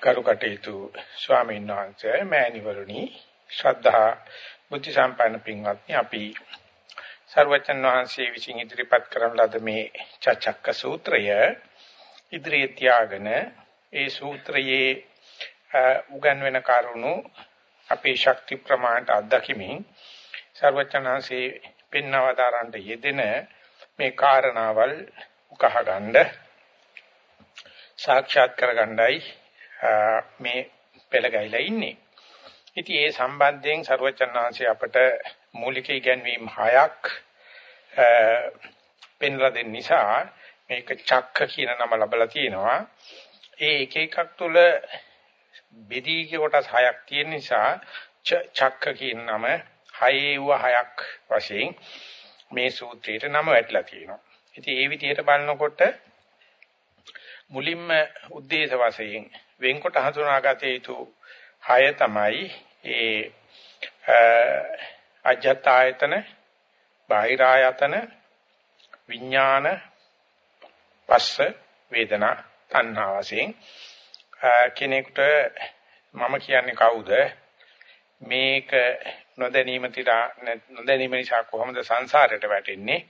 කරු කටයුතු ස්වාමීන් වහන්සේ මෑණිවරුනි ශ්‍රද්ධා බුද්ධ සම්පන්න පින්වත්නි අපි සර්වචන් වහන්සේ විසින් ඉදිරිපත් කරන ලද මේ චච්චක්ක සූත්‍රය ඉදිරියේ තියාගෙන ඒ සූත්‍රයේ උගන්වන කරුණු අපේ ශක්ති ප්‍රමාණයට අත්දැකීමින් සර්වචනanse පින්නවදාරන්ට යෙදෙන මේ කාරණාවල් උකහා ගන්න සාක්ෂාත් කරගන්නයි මේ පෙළ ගැහිලා ඉන්නේ. ඉතින් ඒ සම්බන්ධයෙන් සර්වචනanse අපට මූලික ඉගැන්වීම් හයක් පෙන්ලා දෙන්න නිසා මේක චක්ක කියන නම ලැබලා තියෙනවා. ඒ එක එකක් තුල බෙදී කොටස් හයක් තියෙන නිසා චක්ක කියන නම හයේ වූ හයක් වශයෙන් මේ සූත්‍රයට නම වැටලා තියෙනවා. ඉතින් ඒ විදිහට බලනකොට මුලින්ම ಉದ್ದೇಶ වශයෙන් වෙන්කොට හඳුනාගත යුතු හය තමයි ඒ අජත් ආයතන, බාහිර ආයතන, විඥාන, පස්ස, වේදනා, තණ්හා වශයෙන් කෙනෙකුට මම කියන්නේ කවුද? මේක නොදැනීම තිරා නොදැනීම නිසා කොහොමද සංසාරයට වැටෙන්නේ?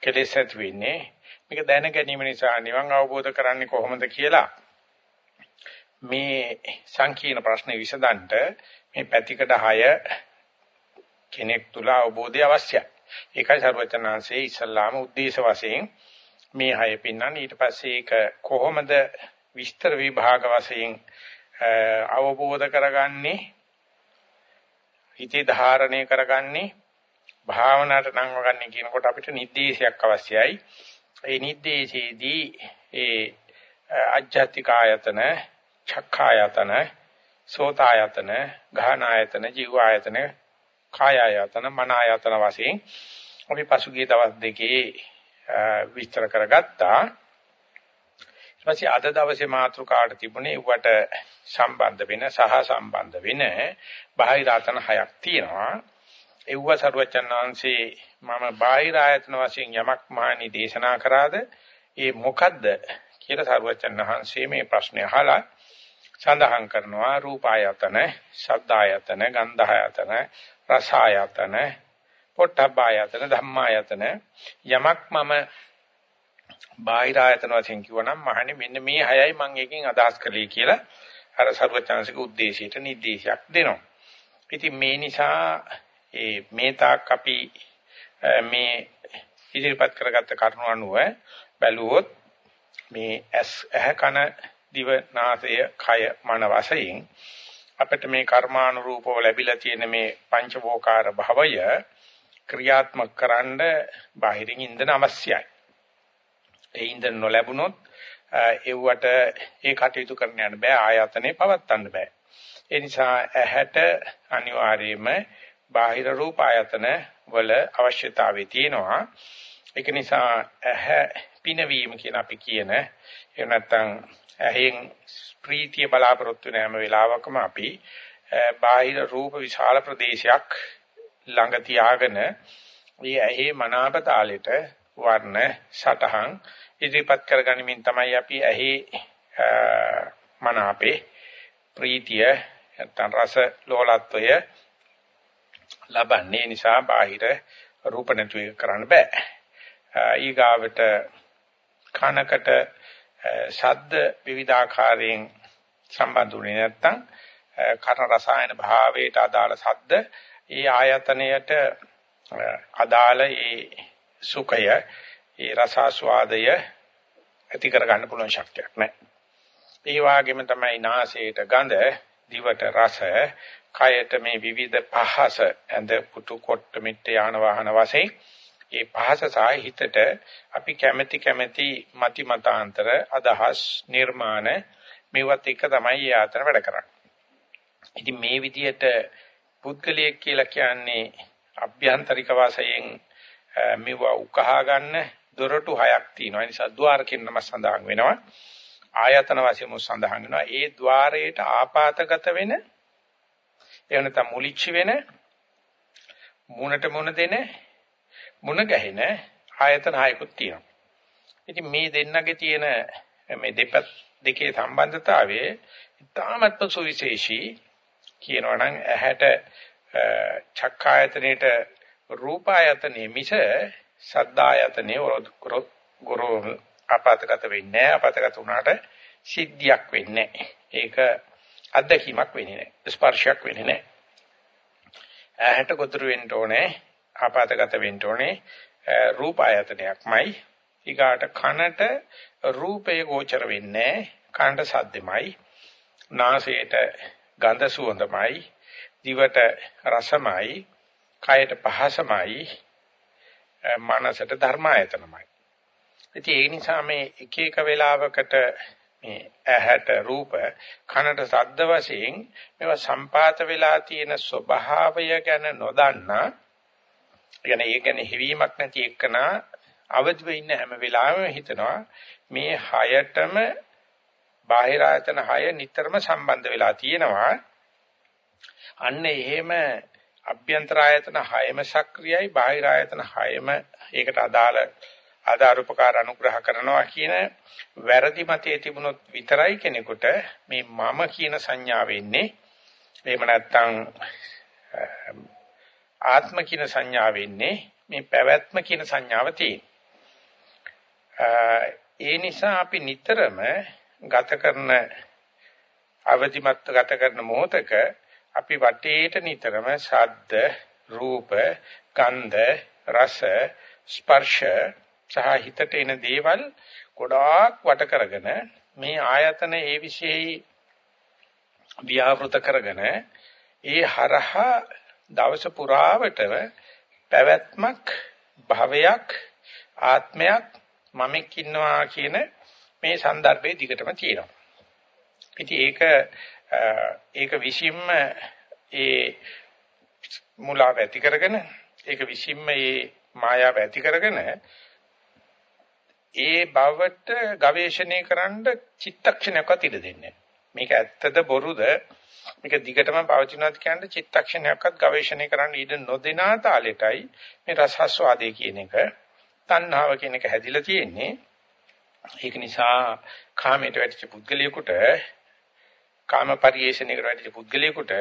කෙලෙස් ඇති වෙන්නේ? මේක දැන ගැනීම නිසා නිවන් අවබෝධ කරන්නේ කොහොමද කියලා මේ සංකීර්ණ ප්‍රශ්නේ විසඳන්න මේ පැතිකඩ 6 කෙනෙක් තුල අවබෝධය අවශ්‍යයි. ඒකයි ਸਰවචනාංශයේ ඉස්ලාම උද්දේශ වශයෙන් මේ 6 පින්නන් ඊට පස්සේ ඒක කොහොමද විස්තර විභාග වශයෙන් අවබෝධ කරගන්නේ හිතේ ධාරණය කරගන්නේ භාවනාවට නංවගන්නේ කියනකොට අපිට නිर्देशයක් අවශ්‍යයි. ඒ නිर्देशයේදී ඒ අජ්ජත්තික ආයතන චක්ඛායතන, සෝතායතන, ගාහනායතන, ජීවායතන, කායායතන, මනායතන වශයෙන් අපි පසුගිය දවස් දෙකේ විස්තර කරගත්තා. ඊපස්සේ අද දවසේ මාතෘකාවට තිබුණේ ඌට සම්බන්ධ වෙන සහ සම්බන්ධ වෙන බාහිර ආතන හයක් තියෙනවා. එව්ව සරුවචන් වහන්සේ මම බාහිර ආයතන වශයෙන් යමක් මානි දේශනා කරාද ඒ මොකද්ද කියලා සරුවචන් වහන්සේ මේ ප්‍රශ්නේ අහලා සඳහන් කරනවා රූපායතන, ශබ්දායතන, ගන්ධායතන, රසායතන, පොට්ටබ්බායතන, ධම්මායතන යමක් මම බාහිර ආයතන වශයෙන් කියවනම් මහණේ මෙන්න මේ හයයි මම එකකින් අදහස් කළේ කියලා අර සර්වචාන්සික ಉದ್ದೇಶයට නිर्देशයක් දෙනවා. ඉතින් මේ නිසා ඒ මේ තාක් අපි මේ ඉදිරිපත් කරගත්ත කරුණු අනුව බැලුවොත් මේ ඇස් ඇහ කන දිව නාසය කය මන වශයෙන් අපිට මේ කර්මානුරූපව ලැබිලා තියෙන මේ පංචවෝකාර භවය ක්‍රියාත්මක කරන්න බාහිරින් ඉන්දන අවශ්‍යයි. ඒ ඉන්දන නොලැබුණොත් එව්වට ඒ කටයුතු කරන්න යන්න බෑ ආයතනේ පවත්වන්න බෑ. ඒ නිසා ඇහැට අනිවාර්යයෙන්ම බාහිර රූප ආයතන වල අවශ්‍යතාවය තියෙනවා. ඒක නිසා ඇහැ පිනවීම කියන අපි කියන එහෙම නැත්නම් ඇහෙන් ප්‍රීතිය බලාපොරොත්තු වෙන හැම වෙලාවකම අපි බාහිර රූප විශාල ප්‍රදේශයක් ළඟ තියාගෙන මේ ඇහි මනාප තාලෙට වර්ණ සටහන් ඉදිරිපත් කරගනිමින් තමයි අපි ඇහි මනාපේ ප්‍රීතිය නැත්නම් රස ලෝලත්වය ලබන්නේ නිසා බාහිර රූප නැතු එක කරන්න බෑ. ඊගාවට කනකට ශබ්ද විවිධාකාරයෙන් සම්බන්ධුනේ නැත්නම් කන රසායන භාවයට අදාළ ශබ්ද ඒ ආයතනයට අදාළ ඒ සුඛය ඒ රසාස්වාදය ඇති කර ගන්න පුළුවන් ශක්තියක් නැහැ. ඒ වගේම තමයි නාසයට ගඳ, දිවට රස, කයට මේ විවිධ පහස ඇඳ පුතු කොට මිට්ට යාන වාහන වශයෙන් ඒ පහස සහ හිතට අපි කැමැති කැමැති මති මතාන්තර අදහස් නිර්මාණ මේවත් එක තමයි යාතන වැඩ කරන්නේ. ඉතින් මේ විදිහට පුද්ගලයෙක් කියලා කියන්නේ අභ්‍යන්තරික වාසයෙන් මෙව උකහා ගන්න දොරටු හයක් තියෙනවා. ඒ නිසා ద్వාරකින් නම සඳහන් වෙනවා. ආයතන වශයෙන්ම සඳහන් වෙනවා. ඒ ద్వාරයට ආපాతගත වෙන එහෙම නැත්නම් මුලිච්ච වෙන මුණට මුණ දෙන මුණ ගැහෙන ආයතන හයකුත් තියෙනවා. ඉතින් මේ දෙන්නගේ තියෙන මේ දෙපත් දෙකේ සම්බන්ධතාවයේ ඉතාමත්ම සුවිශේෂී කියනවා නම් ඇහැට චක්කායතනෙට රූපායතනෙ මිස සද්දායතනෙ ගොරෝ අපතගත වෙන්නේ නැහැ. අපතගත වුණාට සිද්ධියක් වෙන්නේ ඒක අත්දැකීමක් වෙන්නේ නැහැ. ස්පර්ශයක් වෙන්නේ නැහැ. ඇහැට ගොදුරු වෙන්න ඕනේ. ආපాతගත වෙන්න ඕනේ. රූප ආයතනයක්මයි. ඊගාට කනට රූපය ගෝචර වෙන්නේ කනට සද්දෙමයි. නාසයට ගඳ සුවඳමයි. දිවට රසමයි. කයට පහසමයි. මනසට ධර්මායතනමයි ඉතින් ඒ නිසා මේ එක එක වෙලාවකට මේ ඇහැට රූප කනට ශබ්ද වශයෙන් මේවා සම්පාත වෙලා තියෙන ස්වභාවය ගැන නොදන්නා يعني ඒ ගැන හිවීමක් නැති එකන අවදිව ඉන්න හැම වෙලාවෙම හිතනවා මේ හයටම බාහිර ආයතන හය නිතරම සම්බන්ධ වෙලා තියෙනවා අන්න එහෙම අභ්‍යන්තර ආයතන හයම සක්‍රියයි බාහිර ආයතන හයම ඒකට අදාළ ආධාර උපකාර අනුග්‍රහ කරනවා කියන වැරදි මතයේ තිබුණොත් විතරයි කෙනෙකුට මේ මම කියන සංඥාව එන්නේ එහෙම නැත්නම් ආත්ම කියන සංඥාව එන්නේ මේ පැවැත්ම කියන සංඥාව ඒ නිසා අපි නිතරම ගත කරන අවදිමත් ගත කරන මොහොතක අපි වටේට නිතරම ශබ්ද රූප ගන්ධ රස ස්පර්ශ සහ හිතට එන දේවල් ගොඩාක් වට කරගෙන මේ ආයතන ඒ વિશેයි ව්‍යාවෘත කරගෙන ඒ හරහා දවස පුරාවටම පැවැත්මක් භවයක් ආත්මයක් මමෙක් ඉන්නවා කියන මේ સંદર્ભයේ දිගටම තියෙනවා. ඉතින් ඒක ඒක විසින්ම ඒ මුලාව ඇති කරගෙන ඒක විසින්ම ඒ මායාව ඇති කරගෙන ඒ බවට ගවේෂණය කරන්න චිත්තක්ෂණයක්වත් ඉඩ දෙන්නේ මේක ඇත්තද බොරුද මේක දිගටම පවතිනවාද කියන්නේ චිත්තක්ෂණයක්වත් ගවේෂණය කරන්න ඉඩ නොදෙනා තාලෙටයි මේ රසස්වාදේ කියන එක තණ්හාව කියන එක හැදිලා තියෙන්නේ ඒක නිසා කාමයට වැටිච්ච පුද්ගලයෙකුට කාම පරිේශණයකට වැටිච්ච පුද්ගලයෙකුට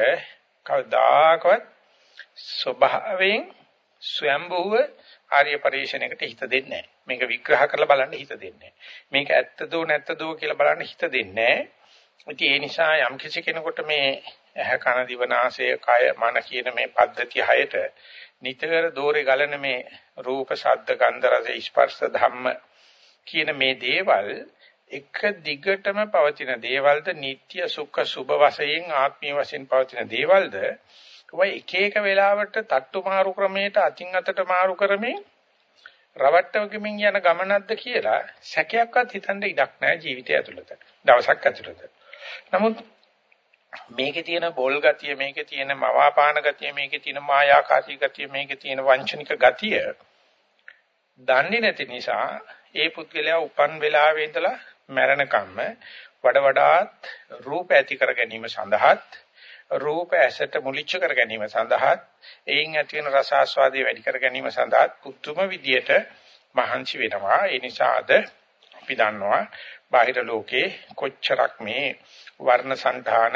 කවදාකවත් ස්වභාවයෙන් ස්වයම්බුව ආර්ය පරිශ්‍රණයකට හිත දෙන්නේ නැහැ. මේක විග්‍රහ කරලා බලන්න හිත දෙන්නේ මේක ඇත්තදෝ නැත්තදෝ කියලා බලන්න හිත දෙන්නේ නැහැ. ඒ නිසා යම් කිසි කෙනෙකුට මේ ඇහ කන දිව නාසය කය මන කියන මේ පද්ධතිය හයට නිතර දෝරේ ගලන මේ රූප ශබ්ද ගන්ධ රස ස්පර්ශ ධම්ම කියන මේ දේවල් එක දිගටම පවතින දේවල්ද නিত্য සුඛ සුභ වශයෙන් ආත්මීය වශයෙන් පවතින දේවල්ද ඔය එක එක වෙලාවට තට්ටු මාරු ක්‍රමයට අතින් අතට මාරු කරමින් රවට්ටවකමින් යන ගමනක්ද කියලා සැකයක්වත් හිතන්න ඉඩක් නැහැ ජීවිතය ඇතුළත. දවසක් ඇතුළත. නමුත් මේකේ තියෙන බොල් ගතිය, මේකේ තියෙන මවාපාන ගතිය, මේකේ තියෙන මායාකාරී ගතිය, මේකේ තියෙන වංචනික ගතිය දන්නේ නැති නිසා ඒ පුද්ගලයා උපන් වෙලාවේ ඉඳලා මැරෙනකම්ම වඩ වඩාත් රූප ඇති කර ගැනීම සඳහාත් රූප ඇසට මුලිච්ච කර ගැනීම සඳහා එයින් ඇති වෙන රස ආස්වාදයේ වැඩි කර ගැනීම සඳහා පුදුම විදියට මහන්සි වෙනවා. ඒ නිසා අද අපි දන්නවා බාහිර ලෝකේ කොච්චරක් මේ වර්ණ సంతාන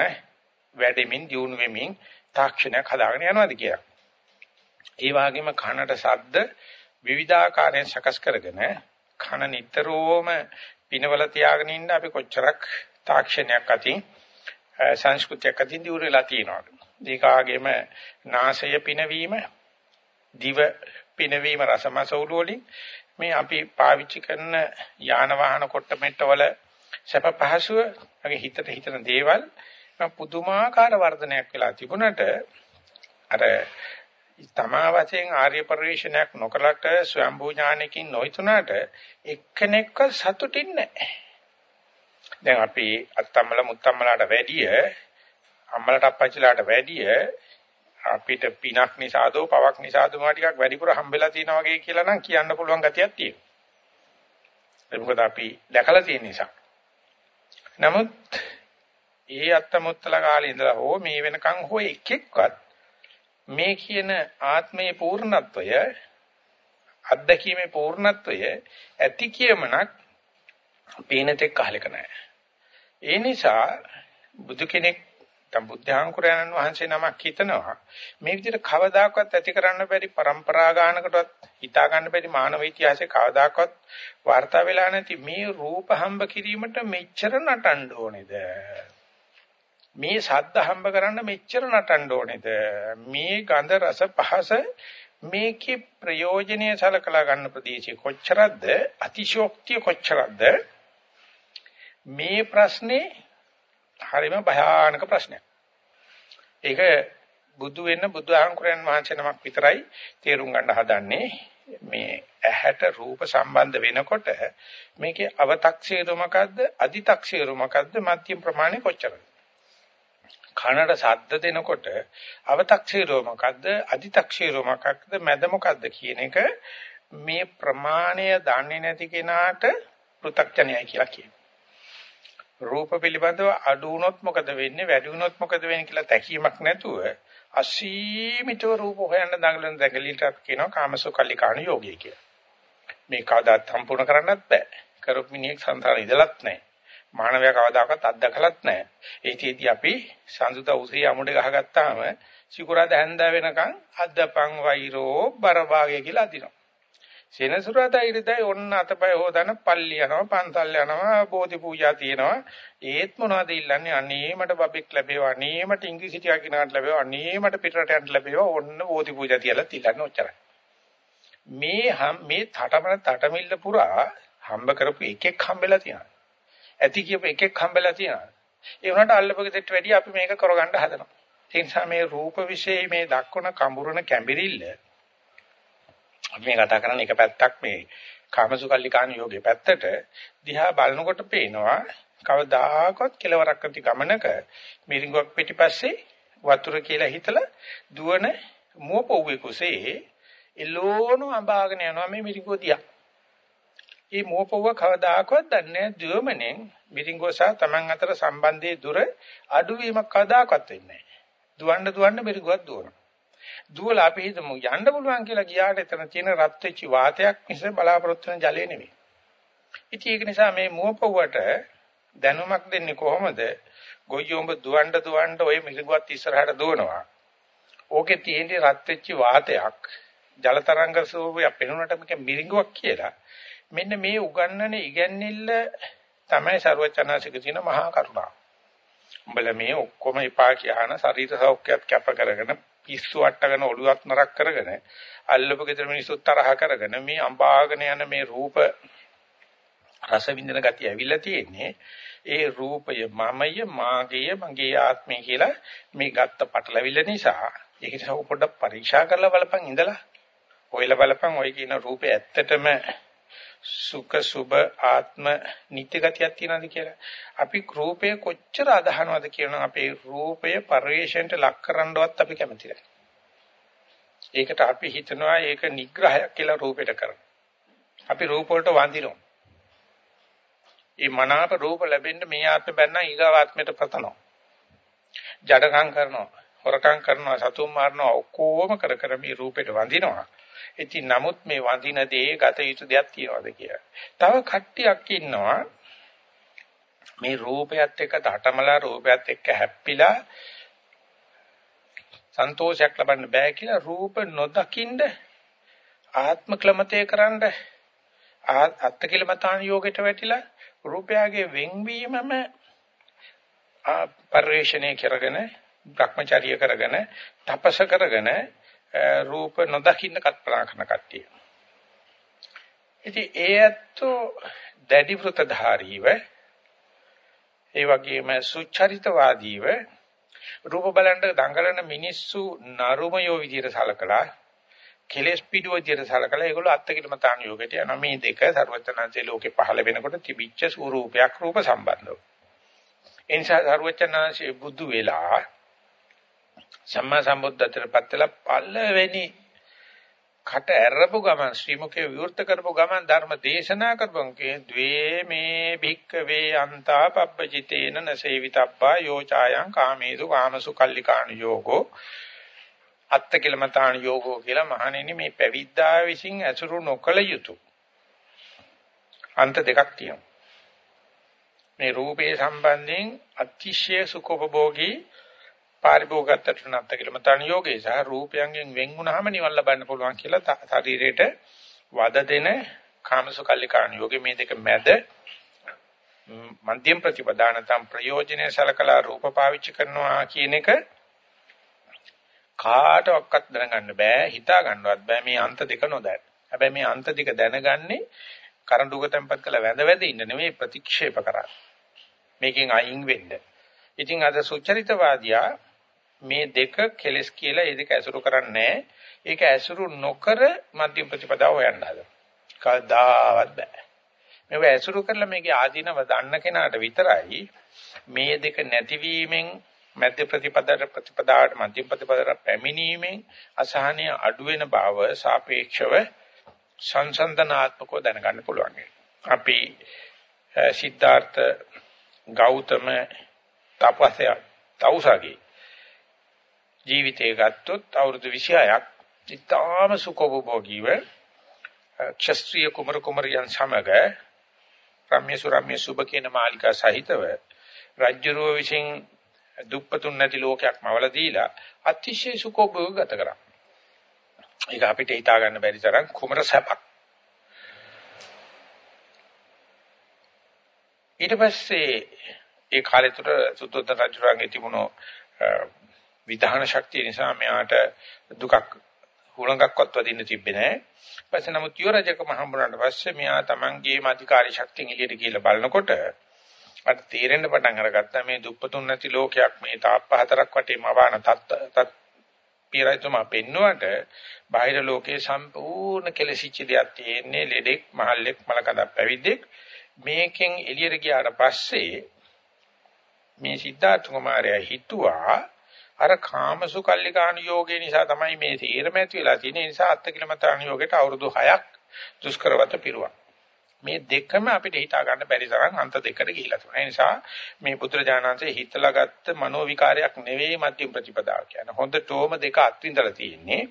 වැඩෙමින් දියුණු වෙමින් තාක්ෂණයක් හදාගෙන යනවාද කියලා. ඒ වගේම කනට ශබ්ද විවිධාකාරයෙන් සකස් කරගෙන කන නිතරම පිනවල තියාගෙන ඉන්න අපි කොච්චරක් තාක්ෂණයක් අතින් සංස්කෘතියක් අතින් දියුණු වෙලා තියෙනවා. ඒකාගේම නාසය පිනවීම, දිව පිනවීම රසමසවුල වලින් මේ අපි පාවිච්චි කරන යාන වාහන කොට මෙට්ටවල සැප පහසුව වගේ හිතට හිතන දේවල් පුදුමාකාර වර්ධනයක් වෙලා තිබුණට අර තමා වශයෙන් ආර්ය පරිශ්‍රණයක් නොකලට ස්වයම්භූ ඥානකින් නොහිතුණාට එක්කෙනෙක්ව සතුටින් නැහැ. දැන් අපි අත්තම්මල මුත්තම්මලාට වැඩිය අම්මලට අප්පච්චිලාට වැඩිය අපිට පිනක් නිසාදෝ පවක් නිසාදෝ මා ටිකක් වැඩිපුර හම්බෙලා තියෙනවා වගේ කියලා නම් කියන්න පුළුවන් ගතියක් තියෙනවා. ඒක මොකද අපි දැකලා තියෙන නිසා. නමුත් ඒ අත්තමුත්තල කාලේ ඉඳලා හෝ මේ වෙනකන් හෝ එකෙක්වත් මේ කියන ආත්මයේ පූර්ණත්වය අත්දැකීමේ පූර්ණත්වය ඇති කියමනක් පේන තෙක් අහලක නැහැ. ඒ නිසා බුදු කෙනෙක් නැත්නම් බුද්ධාංකුරයන්න් වහන්සේ නමක් හිතනවා මේ විදිහට කවදාකවත් ඇති කරන්න බැරි પરම්පරා ගානකටවත් හිතා ගන්න බැරි මානව ඉතිහාසයේ කවදාකවත් වාර්තා වෙලා නැති මේ රූප හම්බ කිරීමට මෙච්චර නටන්න ඕනේද? මේ ශබ්ද හම්බ කරන්න මෙච්චර නටන්න ඕනේද? මේ ගන්ධ රස පහස මේකේ ප්‍රයෝජනීය සලකලා ගන්න ප්‍රදේශය කොච්චරද අතිශෝක්තිය කොච්චරද මේ ප්‍රශ්නේ හරිම භයානක ප්‍රශ්නයක්. ඒක බුදු වෙන්න බුදු ආංකුරයන් වහන්සේ නමක් විතරයි තේරුම් ගන්න හදන්නේ. මේ ඇහැට රූප සම්බන්ධ වෙනකොට මේකේ අව탁සීරු මොකද්ද? අදි탁සීරු මොකද්ද? මධ්‍යම ප්‍රමාණය කොච්චරද? කනට ශබ්ද දෙනකොට අව탁සීරු මොකද්ද? අදි탁සීරු මොකක්ද? මැද මොකද්ද කියන එක මේ ප්‍රමාණය දන්නේ නැති කෙනාට පෘ탁ජනයයි කියලා කියනවා. රූප පිළිබඳව අඩු වුණොත් මොකද වෙන්නේ වැඩි වුණොත් මොකද වෙන්නේ කියලා තැකීමක් නැතුව අසීමිතව රූප හොයන්න දඟලන දඟලිට කියනවා කාමසුකල්ලිකාණ යෝගය කියලා. මේ කවදාත් සම්පූර්ණ කරන්නත් බෑ. කරොත් මිනිහෙක් සංසාරේ ඉඳලත් නැහැ. මානවයා කවදාකවත් අත්දකලත් නැහැ. ඒකෙදී අපි සංසුත උසේ අමුඩ ගහගත්තාම සිකුරාද හැන්දා වෙනකන් අද්දපං වෛරෝ බරභාගය කියලා අදිනවා. සෙනසුරාදා ඉරිදයි ඔන්න අතපය හොදන පල්ලි යනවා පන්සල් යනවා බෝධි පූජා තියෙනවා. ඒත් මොනවද ඉල්ලන්නේ? අනේ මට බබෙක් ලැබේවා අනේ මට ඉංග්‍රීසි ටිකක් ඉගෙනගන්න ලැබේවා අනේ මට පිටරට යන්න ලැබේවා ඔන්න බෝධි පූජා තියලා තිලන්න ඔච්චරයි මේ මේ තටමන තටමිල්ල පුරා හම්බ කරපු එකෙක් හම්බෙලා තියෙනවා. ඇති කියපු එකෙක් හම්බෙලා තියෙනවා. ඒ වුණාට අල්ලපගෙදට වැඩි අපි මේක කරගන්න හදනවා. ඒ නිසා මේ රූප વિશે මේ දක්වන කඹුරන කැඹිරිල්ල අපි මේ කතා කරන්නේ එක පැත්තක් මේ කාමසුකල්ලිකාන යෝගේ පැත්තට දිහා බලනකොට පේනවා කවදාකවත් කෙලවරක් නැති ගමනක මිරිඟුවක් පිටිපස්සේ වතුර කියලා හිතලා දුවන මුවපොව්වේ කුසේ එළෝන අඹාගෙන යනවා මේ මිරිඟුව දිහා. මේ මුවපොව්ව කවදාකවත් දන්නේ දුවමනෙන් මිරිඟුව සහ Taman අතර සම්බන්ධයේ දුර අඩුවීමක් කවදාකවත් වෙන්නේ නැහැ. දුවන්න දුවන්න මිරිඟුවක් දුවනවා. දුවලා අපි හිතමු යන්න පුළුවන් කියලා ගියාට එතන තියෙන රත් වෙච්ච වාතයක් මිස බලාපොරොත්තු වෙන ජලය නෙමෙයි. ඉතින් ඒක නිසා මේ මුවපොවට දැනුමක් දෙන්නේ කොහොමද? ගොයියොඹ දුවන්න දුවන්න ඔය මිරිඟුවත් ඉස්සරහට දුවනවා. ඕකේ තියෙන රත් වෙච්ච වාතයක් ජල තරංග ස්වරූපයක් පෙනුනට මේක මිරිඟුවක් කියලා. මෙන්න මේ උගන්නන ඉගැන්නිල්ල තමයි ਸਰවචනාසික තියෙන මහා කරුණා. උඹලා මේ ඔක්කොම එපා කියන ශරීර සෞඛ්‍යයක් කැප කරගෙන පිස්සු වට්ටගෙන ඔළුවක් නරක් කරගෙන අල්ලපු ගෙදර මිනිස්සු තරහ කරගෙන මේ අම්බාගෙන යන මේ රූප රස විඳින ගතිය ඇවිල්ලා තියෙන්නේ ඒ රූපය මමය මාගේ මගේ ආත්මය කියලා මේ ගත්ත පටලවිල්ල නිසා. ඒක නිසා පොඩ්ඩක් පරීක්ෂා කරලා බලපන් ඉඳලා. ඔයලා බලපන් ඔය කියන රූපේ ඇත්තටම සුඛ සුබ ආත්ම නිත්‍ය ගතියක් තියනවාද කියලා. අපි රූපය කොච්චර අදහනවද කියනවා අපේ රූපය පරිවේශයට ලක් කරන්නවත් අපි කැමති නැහැ. ඒකට අපි හිතනවා ඒක නිග්‍රහයක් කියලා රූපෙට කරනවා. අපි රූප වලට වඳිනවා. මේ මනාප රූප ලැබෙන්න මේ ආත්ම බැන්නා ඊගාව ආත්මයට පතනවා. ජඩකම් කරනවා, හොරකම් කරනවා, සතුම් මාරනවා ඔක්කොම කර කර මේ රූපෙට වඳිනවා. ඉතින් නමුත් මේ වඳින දේ ගත යුතු දෙයක් තියනවාද කියලා. තව කට්ටියක් ඉන්නවා මේ රූපයත් එක්ක දටමලා රූපයත් එක්ක හැප්පිලා සන්තෝෂයක් ලබන්න බෑ කියලා රූප නොදකින්ද ආත්ම ක්ලමතේ කරන්න අත්කිලමතාන යෝගයට වැටිලා රූපයගේ වෙන්වීමම පරිශ්‍රණය කරගෙන භ්‍රමචර්ය කරගෙන තපස කරගෙන රූප නොදකින්න කල්පනා කරන කට්ටිය. ඉතින් ඒ ඇත්තෝ දැඩි වෘතධාරීව ඒ වගේම සුචරිතවාදීව රූප බලන්න දඟලන මිනිස්සු නරුමයෝ විදියට සලකලා කෙලස් පිටුව විදියට සලකලා ඒගොල්ලෝ අත්කිලමතාන යෝගයට යනවා මේ දෙක ਸਰවචනanse ලෝකේ පහළ වෙනකොට තිබිච්ච ස්වરૂපයක් රූප සම්බන්ධව. එනිසා ਸਰවචනanse බුදු වෙලා සම්මා සම්බුද්ධත්වයට පත්වලා පළවෙනි කට ඇරපු ගමන් ශ්‍රී මුඛේ විවෘත කරපු ගමන් ධර්ම දේශනා කරපන් කේ ද්වේ මේ භික්කවේ අන්තා පබ්බජිතේන නසේවිතබ්බා යෝචායන් කාමේසු කාමසු කල්ලිකාණ යෝගෝ. අත්තකිලමතාණ යෝගෝ කියලා මහණෙනි මේ පැවිද්දා විසින් ඇසුරු නොකළ යුතු අන්ත දෙකක් තියෙනවා. මේ රූපේ සම්බන්ධයෙන් අතිශය සුඛෝපභෝගී පාරිභෝගත්තට නැත්ත කියලා මතන යෝගේ සහ රූපයන්ගෙන් වෙන් වුණාම නිවන් ලබන්න පුළුවන් කියලා ශරීරයට වද දෙන කාමසුකල්ලිකාණ යෝගේ මේ දෙක මැද මධ්‍යම ප්‍රතිපදානතම් ප්‍රයෝජනේ සලකලා රූප පාවිච්චි කරනවා කියන එක කාටවත් දැනගන්න බෑ හිතා ගන්නවත් බෑ මේ අන්ත දෙක නොදැන. හැබැයි මේ අන්ත දෙක දැනගන්නේ කරඬුක tempat කළ වැඳ වැඳ ඉන්න නෙමෙයි ප්‍රතික්ෂේප කරන්නේ. මේකෙන් අයින් වෙන්න. ඉතින් අද සුචරිතවාදියා මේ දෙක කෙලස් කියලා ඒ දෙක ඇසුරු කරන්නේ ඒක ඇසුරු නොකර මධ්‍ය ප්‍රතිපදාව හොයන්න හදනවා. කවදාවත් බෑ. මේක ඇසුරු කරලා මේකේ ආධිනව දන්න කෙනාට විතරයි මේ දෙක නැතිවීමෙන් මධ්‍ය ප්‍රතිපදාවට ප්‍රතිපදාවට මධ්‍ය ප්‍රතිපදාවට පැමිණීමෙන් අසහනය අඩු වෙන බව සාපේක්ෂව සංසන්දනාත්මකව දැනගන්න පුළුවන්. අපි සිද්ධාර්ථ ගෞතම තපසය තවුසගේ ජීවිතය ගත්තොත් අවුරුදු 26ක් ඉතාම සුඛෝපභෝගීව ක්ෂත්‍රීය කුමර කුමරියන් සමග රම්‍ය සුරම්‍ය සුබ කියන මාලිකා සහිතව රාජ්‍යරුව විසින් දුප්පතුන් නැති ලෝකයක් මවල දීලා අතිශය සුඛෝපභෝග ගත කරා. ඒක අපිට හිතා ගන්න බැරි තරම් කුමර සැපක්. ඊට පස්සේ ඒ කාලේ තුර සුද්ධෝදන රජුගේ තිබුණු විධාන ශක්තිය නිසා මෙයාට දුකක් හුලඟක්වත් වදින්න තිබ්බේ නැහැ. පස්සේ නමුත් යුවරජකම හම්බුනාට පස්සේ මෙයා තමන්ගේම අධිකාරී ශක්තියෙන් එළියට කියලා බලනකොට අර තීරෙන්න පටන් අරගත්තා මේ දුප්පතුන් නැති ලෝකයක් මේ තාප්ප හතරක් වටේ මවාන තත් පිරයිතුමා පෙන්නුවට බාහිර ලෝකයේ සම්පූර්ණ කෙලසිච්ච දෙයක් තියෙන්නේ ලෙඩෙක් මහල්ලෙක් මලකඳක් පැවිද්දෙක් මේකෙන් එළියට ගියාට පස්සේ මේ සිද්ධාර්ථ කුමාරයා හිතුවා අර කාමසුකල්ලිකාණ යෝගේ නිසා තමයි මේ තීරම ඇති වෙලා තියෙන්නේ. ඒ නිසා අත්කිලමතාණ යෝගයට අවුරුදු 6ක් දුෂ්කරවත පිරුවා. මේ දෙකම අපිට හිතා ගන්න බැරි තරම් අන්ත දෙකට ගිහිලා තියෙනවා. ඒ නිසා මේ පුත්‍රජානන්සේ හිතලා ගත්ත මනෝ විකාරයක් නෙවෙයි මධ්‍යම ප්‍රතිපදාව කියන්නේ. හොඳටම දෙක අත්විඳලා තියෙන්නේ.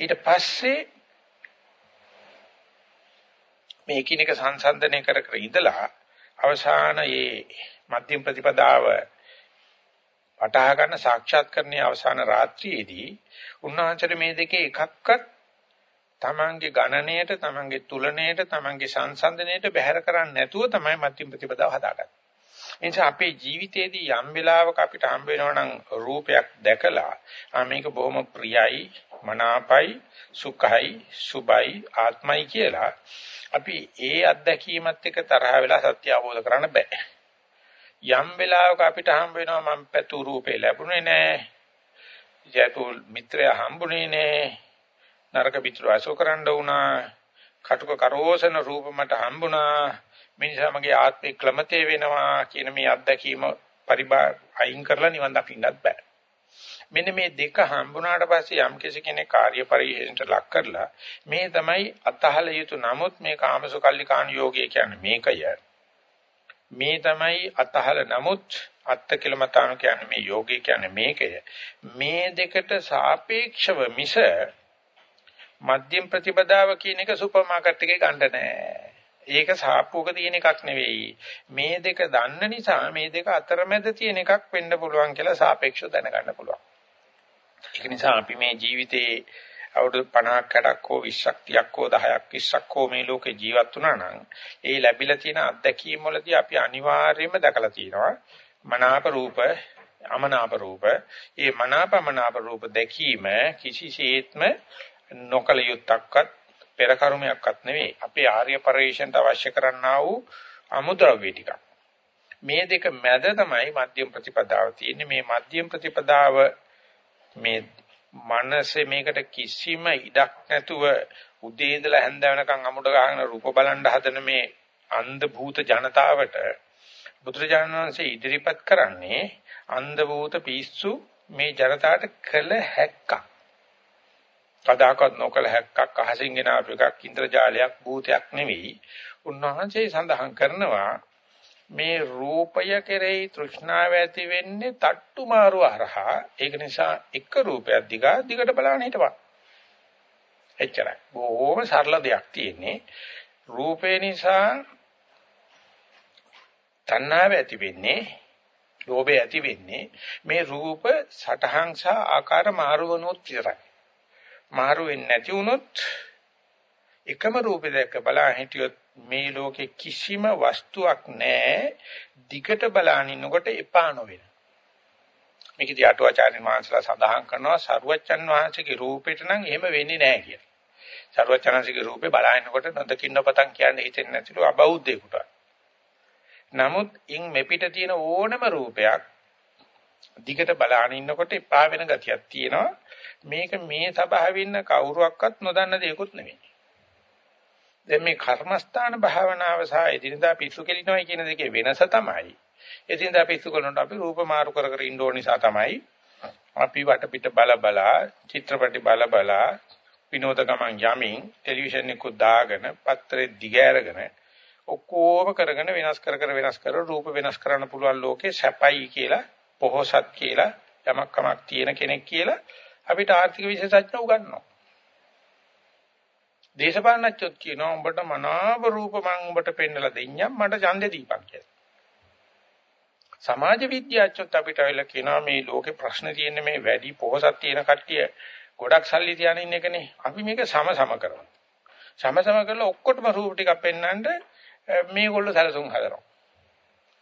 ඊට පස්සේ මේ එකිනෙක සංසන්දනය කර කර ඉඳලා අවසාන මේ මධ්‍යම ප්‍රතිපදාව වටහා ගන්න සාක්ෂාත්කරණයේ අවසාන රාත්‍රියේදී උන්වහන්සේට මේ දෙකේ එකක්වත් තමන්ගේ ගණනයට තමන්ගේ තුලණයට තමන්ගේ සංසන්දනයට බැහැර කරන්නේ නැතුව තමයි මධ්‍යම ප්‍රතිපදාව හදාගන්නේ. ඒ නිසා අපේ ජීවිතයේදී යම් වෙලාවක අපිට හම්බ වෙනවා නම් රූපයක් දැකලා ආ මේක බොහොම ප්‍රියයි, මනාපයි, සුඛයි, සුබයි, ආත්මයි කියලා අපි ඒ අත්දැකීමත් එක්ක තරහ වෙලා සත්‍ය අවබෝධ කරන්න බෑ. යම් වෙලාවක අපිට හම්බ වෙනවා මම පැතු රූපේ ලැබුණේ නෑ. යතු මිත්‍රය හම්බුනේ නෑ. නරක පිටු අසෝ කරන්න වුණා. කටුක කරෝසන රූප මට හම්බුණා. මිනිසා මගේ ආත්මේ ක්ලමතේ වෙනවා කියන මේ අත්දැකීම පරිබා අයින් කරලා නිවන් දකින්නත් බෑ. මෙන්න මේ දෙක හම්බුණාට පස්සේ යම් කෙනෙක් කාර්ය පරිහරණයට ලක් කරලා මේ තමයි අතහල යුතු නමුත් මේ කාමසුකල්ලි කාණ යෝගය කියන්නේ මේකය. මේ තමයි අතහල නමුත් අත්ත කිලමතාණු කියන්නේ මේ යෝගය කියන්නේ මේකය. මේ දෙකට සාපේක්ෂව මිස මධ්‍යම ප්‍රතිපදාව කියන එක සුපර් මාකට් එකේ ගන්න නෑ. ඒක සාප්පුවක තියෙන එකක් නෙවෙයි. මේ දෙක දන්න නිසා මේ දෙක අතරමැද තියෙන එකක් වෙන්න පුළුවන් කියලා සාපේක්ෂව දැනගන්න පුළුවන්. ඒක නිසා අපි මේ ජීවිතේ අවුරුදු 50ක් 60ක් හෝ 20ක් 30ක් හෝ 10ක් 20ක් හෝ මේ ලෝකේ ජීවත් වුණා නම් ඒ ලැබිලා තියෙන අත්දැකීම් වලදී අපි අනිවාර්යයෙන්ම දැකලා තියෙනවා මනාප රූප අමනාප රූප. ඒ මනාපමනාප රූප දැකීම කිසිසේත්ම නොකල යුත්තක්වත් පෙර කර්මයක්වත් නෙවෙයි. අපේ ආර්ය පරිශ්‍රයට අවශ්‍ය කරන්නා වූ අමුද්‍රව්‍ය ටිකක්. මේ දෙක මැද තමයි මධ්‍යම ප්‍රතිපදාව තියෙන්නේ. මේ මධ්‍යම ප්‍රතිපදාව මේ මනසේ මේකට කිසිම ඉඩක් නැතුව උදේ ඉඳලා හැන්ද වෙනකන් අමුඩ ගහන රූප බලන් හදන මේ අන්ධ භූත ජනතාවට බුදුරජාණන් වහන්සේ ඉදිරිපත් කරන්නේ අන්ධ භූත පිස්සු මේ ජනතාවට කළ හැක්කක්. කදාකත් නොකළ හැක්කක් අහසින් ගෙන ආපු එකක් ඉන්ද්‍රජාලයක් භූතයක් නෙවෙයි. උන්වහන්සේ සඳහන් කරනවා මේ රූපය කෙරෙහි තෘෂ්ණාව ඇති වෙන්නේ තට්ටු මාරු හරහා ඒක නිසා එක රූපයක් දිගා දිගට බලන්න හිටපන්. එච්චරයි. බොහොම සරල දෙයක් තියෙන්නේ. රූපේ නිසා තණ්හාව ඇති වෙන්නේ ලෝභය ඇති වෙන්නේ මේ රූප සටහන් සහ ආකාර මාරු වුණොත් විතරයි. මාරු වෙන්නේ නැති වුණොත් එකම රූපේ දැක්ක බලා හිටියොත් මේ ලෝකේ කිසිම වස්තුවක් නැහැ. දිගට බලාගෙන ඉන්නකොට එපා නොවෙන. මේකදී අටුවාචාර්ය වහන්සේලා සඳහන් කරනවා සරුවච්චන් වහන්සේගේ රූපෙට නම් එහෙම වෙන්නේ නැහැ කියලා. සරුවච්චන්හන්සේගේ රූපේ බලාගෙනකොට නොදකින්න පතන් කියන්නේ හිතෙන්නේ නැතිලු අබෞද්ධයෙකුට. නමුත් ඉන් මෙපිට තියෙන ඕනම රූපයක් දිගට බලාගෙන ඉන්නකොට එපා වෙන ගතියක් තියෙනවා. මේක මේ සබාවෙ ඉන්න කවුරුවක්වත් නොදන්න දෙයක්වත් නෙමෙයි. දැන් මේ කර්මස්ථාන භාවනාව සහ එදිනදා පිස්සු කෙලිනවයි කියන දෙකේ වෙනස තමයි. එදිනදා පිස්සු කරනකොට අපි රූප මාරු කර කර ඉන්න ඕන නිසා තමයි අපි වටපිට බල බලා චිත්‍රපටි බල බලා විනෝද ගමන් යමින් ටෙලිවිෂන් එක දාගෙන පත්‍රේ දිගෑරගෙන ඔක්කොම කරගෙන වෙනස් කර කර වෙනස් කර රූප වෙනස් කරන්න පුළුවන් ලෝකේ සැපයි කියලා පොහොසත් කියලා යමක් කමක් තියෙන කෙනෙක් කියලා අපිට ආර්ථික විශේෂඥ උගන්වනවා. දේශපාලනච්චොත් කියනවා උඹට මනාව රූප මං උඹට පෙන්නලා දෙන්නම් මට ඡන්දේ දීපන් කියලා. සමාජ විද්‍යාඥයොත් අපිට අයලා කියනවා මේ ලෝකේ ප්‍රශ්න තියෙන්නේ මේ වැඩි පොහොසත් තියෙන කට්ටිය ගොඩක් සල්ලි තියාගෙන ඉන්න එකනේ. අපි මේක සම සම කරනවා. සම සම කරලා ඔක්කොටම රූප ටිකක් පෙන්වන්නට මේගොල්ලෝ සැලසුම් හදනවා.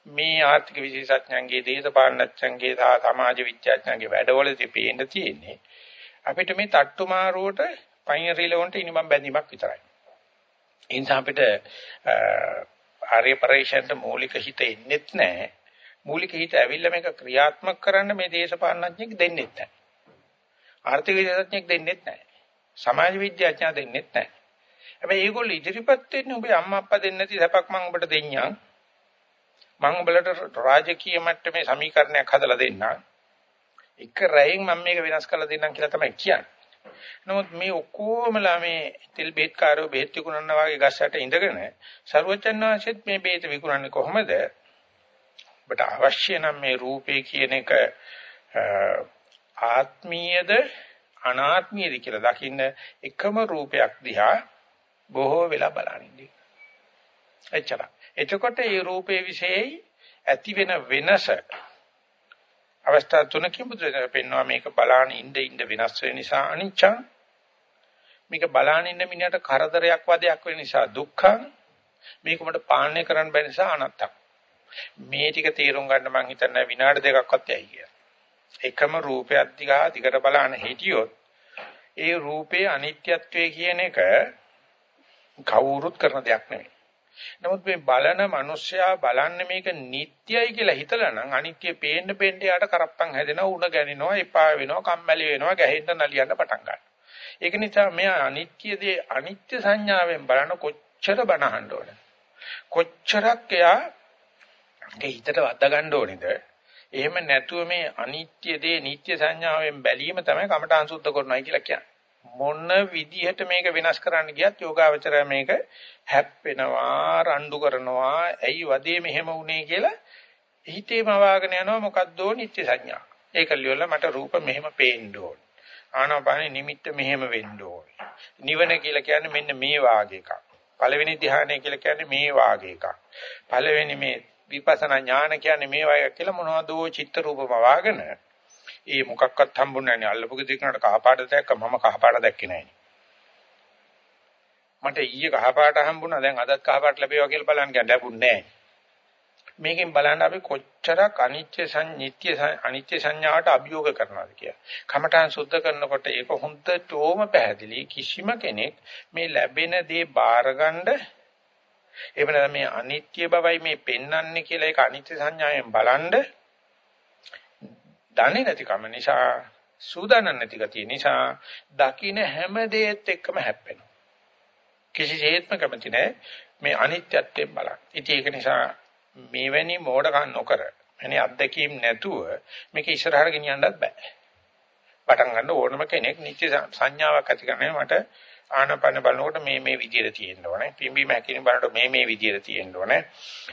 මේ ආර්ථික විශේෂඥයන්ගේ දේශපාලනඥයන්ගේ සහ සමාජ විද්‍යාඥයන්ගේ වැඩවලදී පේන්න තියෙන්නේ අපිට මේ තට්ටු මාරුවට පයින් රිලවන්ට ඉනිමම් බැඳීමක් විතරයි. ඒ නිසා අපිට ආර්ය පරිශ්‍රයට මූලික හිත එන්නේත් නැහැ. මූලික හිත ඇවිල්ලා මේක ක්‍රියාත්මක කරන්න මේ දේශපාලනඥයෙක් දෙන්නෙත් නැහැ. ආර්ථික විද්‍යාඥයෙක් දෙන්නෙත් නැහැ. සමාජ විද්‍යාඥයා දෙන්නෙත් නැහැ. හැබැයි ඒගොල්ලෝ ඉදිරිපත් වෙන්නේ උඹේ අම්මා අප්පා දෙන්නේ නැති සැපක් මම උඹට දෙන්නම්. මම උඹලට රාජකීය මට්ටමේ සමීකරණයක් හදලා දෙන්නම්. එක රැයෙන් මම මේක වෙනස් කරලා දෙන්නම් කියලා තමයි කියන්නේ. නමුත් මේ ඔක්කොමලා මේ තෙල් බෙහෙත් කාරෝ බෙහෙත් විකුණන වගේ ගස්සට ඉඳගෙන ਸਰවචන් වාසෙත් මේ බෙහෙත විකුණන්නේ කොහොමද? ඔබට අවශ්‍ය නම් මේ රූපේ කියන එක ආත්මීයද අනාත්මීයද කියලා දකින්න එකම රූපයක් දිහා බොහෝ වෙලා බලනින්නේ. එච්චරයි. එතකොට මේ රූපේ විශේෂයි ඇති වෙන වෙනස අවස්ථා තුනකින් බුදුරජාණන් පෙන්වනවා මේක බලාන ඉඳ ඉඳ වෙනස් වෙන නිසා අනිච්චං. මේක බලාන ඉන්න මිනිහට කරදරයක් වදයක් වෙන නිසා දුක්ඛං. මේක උඹට පාලනය කරන්න බැරි නිසා අනත්තං. මේ ටික තේරුම් ගන්න මම හිතන්නේ විනාඩි දෙකක්වත් යයි කියලා. එකම රූපයක් දිහා දිගට බලන හිටියොත් ඒ රූපේ අනිත්‍යත්වයේ කියන එක කවුරුත් කරන දෙයක් නෙවෙයි. නමුත් මේ බලන මිනිස්සයා බලන්නේ මේක නිට්ටයයි කියලා හිතලා නම් අනිත්‍ය පේන්න පේන්න යාට කරප්පන් හැදෙනවා උණ ගැනිනවා එපා වෙනවා කම්මැලි වෙනවා ගැහෙන්න නලියන්න පටන් ගන්නවා. ඒක නිසා මෙයා අනිත්‍යදී අනිත්‍ය සංඥාවෙන් බලන කොච්චර බනහන්න ඕන. කොච්චරක් එයා ඒ හිතට වද්දා ගන්න ඕනේද? එහෙම නැතුව මේ අනිත්‍ය දේ නිට්ටය සංඥාවෙන් බැලීම තමයි කමඨාන් සුද්ධ කරනවායි කියලා කියන්නේ. මොන විදිහට මේක වෙනස් කරන්න ගියත් යෝගාවචරය මේක හැප්පෙනවා රණ්ඩු කරනවා ඇයි වදේ මෙහෙම වුනේ කියලා හිතේම වාගෙන යනවා මොකද්දෝ නිත්‍ය සංඥා. ඒක ලියවල මට රූප මෙහෙම පේන්න ඕන. ආනාපානෙ නිමිත්ත මෙහෙම වෙන්න ඕන. නිවන කියලා කියන්නේ මෙන්න මේ වාගේ එකක්. පළවෙනි ධ්‍යානය කියලා කියන්නේ මේ වාගේ එකක්. පළවෙනි මේ විපස්සනා ඥාන කියන්නේ මේ වාගේ කියලා මොනවදෝ චිත්ත රූපම වාගෙන ඒ මොකක්වත් හම්බුන්නේ නැහැ. අල්ලපු දෙකකට කහපාට දැක්ක මම කහපාට දැක්කේ නැහැ. මට ඊයේ කහපාට හම්බුණා දැන් අදත් කහපාට ලැබේවා කියලා බලන්න ගියා ලැබුණේ නැහැ. මේකෙන් බලන්න අපි කොච්චරක් අනිත්‍ය සංනිත්‍ය අනිත්‍ය සංඥාවට අභියෝග කරනවද කියලා. කමඨාන් සුද්ධ කරනකොට ඒක හොඳටම පැහැදිලි කිසිම කෙනෙක් මේ ලැබෙන දේ බාරගන්න එහෙම නැත්නම් මේ අනිත්‍ය බවයි මේ පෙන්වන්නේ කියලා ඒක අනිත්‍ය සංඥාවෙන් බලන්න දන්නේ නැතිකම නිසා සූදානම් නැති ගතිය නිසා දකින්න හැම දෙයත් එක්කම හැප්පෙනවා. කිසිසේත්ම කැමති නැහැ මේ අනිත්‍යත්වයෙන් බලන්න. ඉතින් ඒක නිසා මේවැනි මෝඩකම් නොකර එනේ අත්දැකීම් නැතුව මේක ඉස්සරහට ගෙනියන්නත් බෑ. පටන් ගන්න ඕනම කෙනෙක් නිත්‍ය සංඥාවක් ඇති කරන්නේ මට ආනපන බලනකොට මේ මේ විදියට තියෙන්න ඕනේ. පිම්බීම හැකින බලනකොට මේ මේ විදියට තියෙන්න ඕනේ.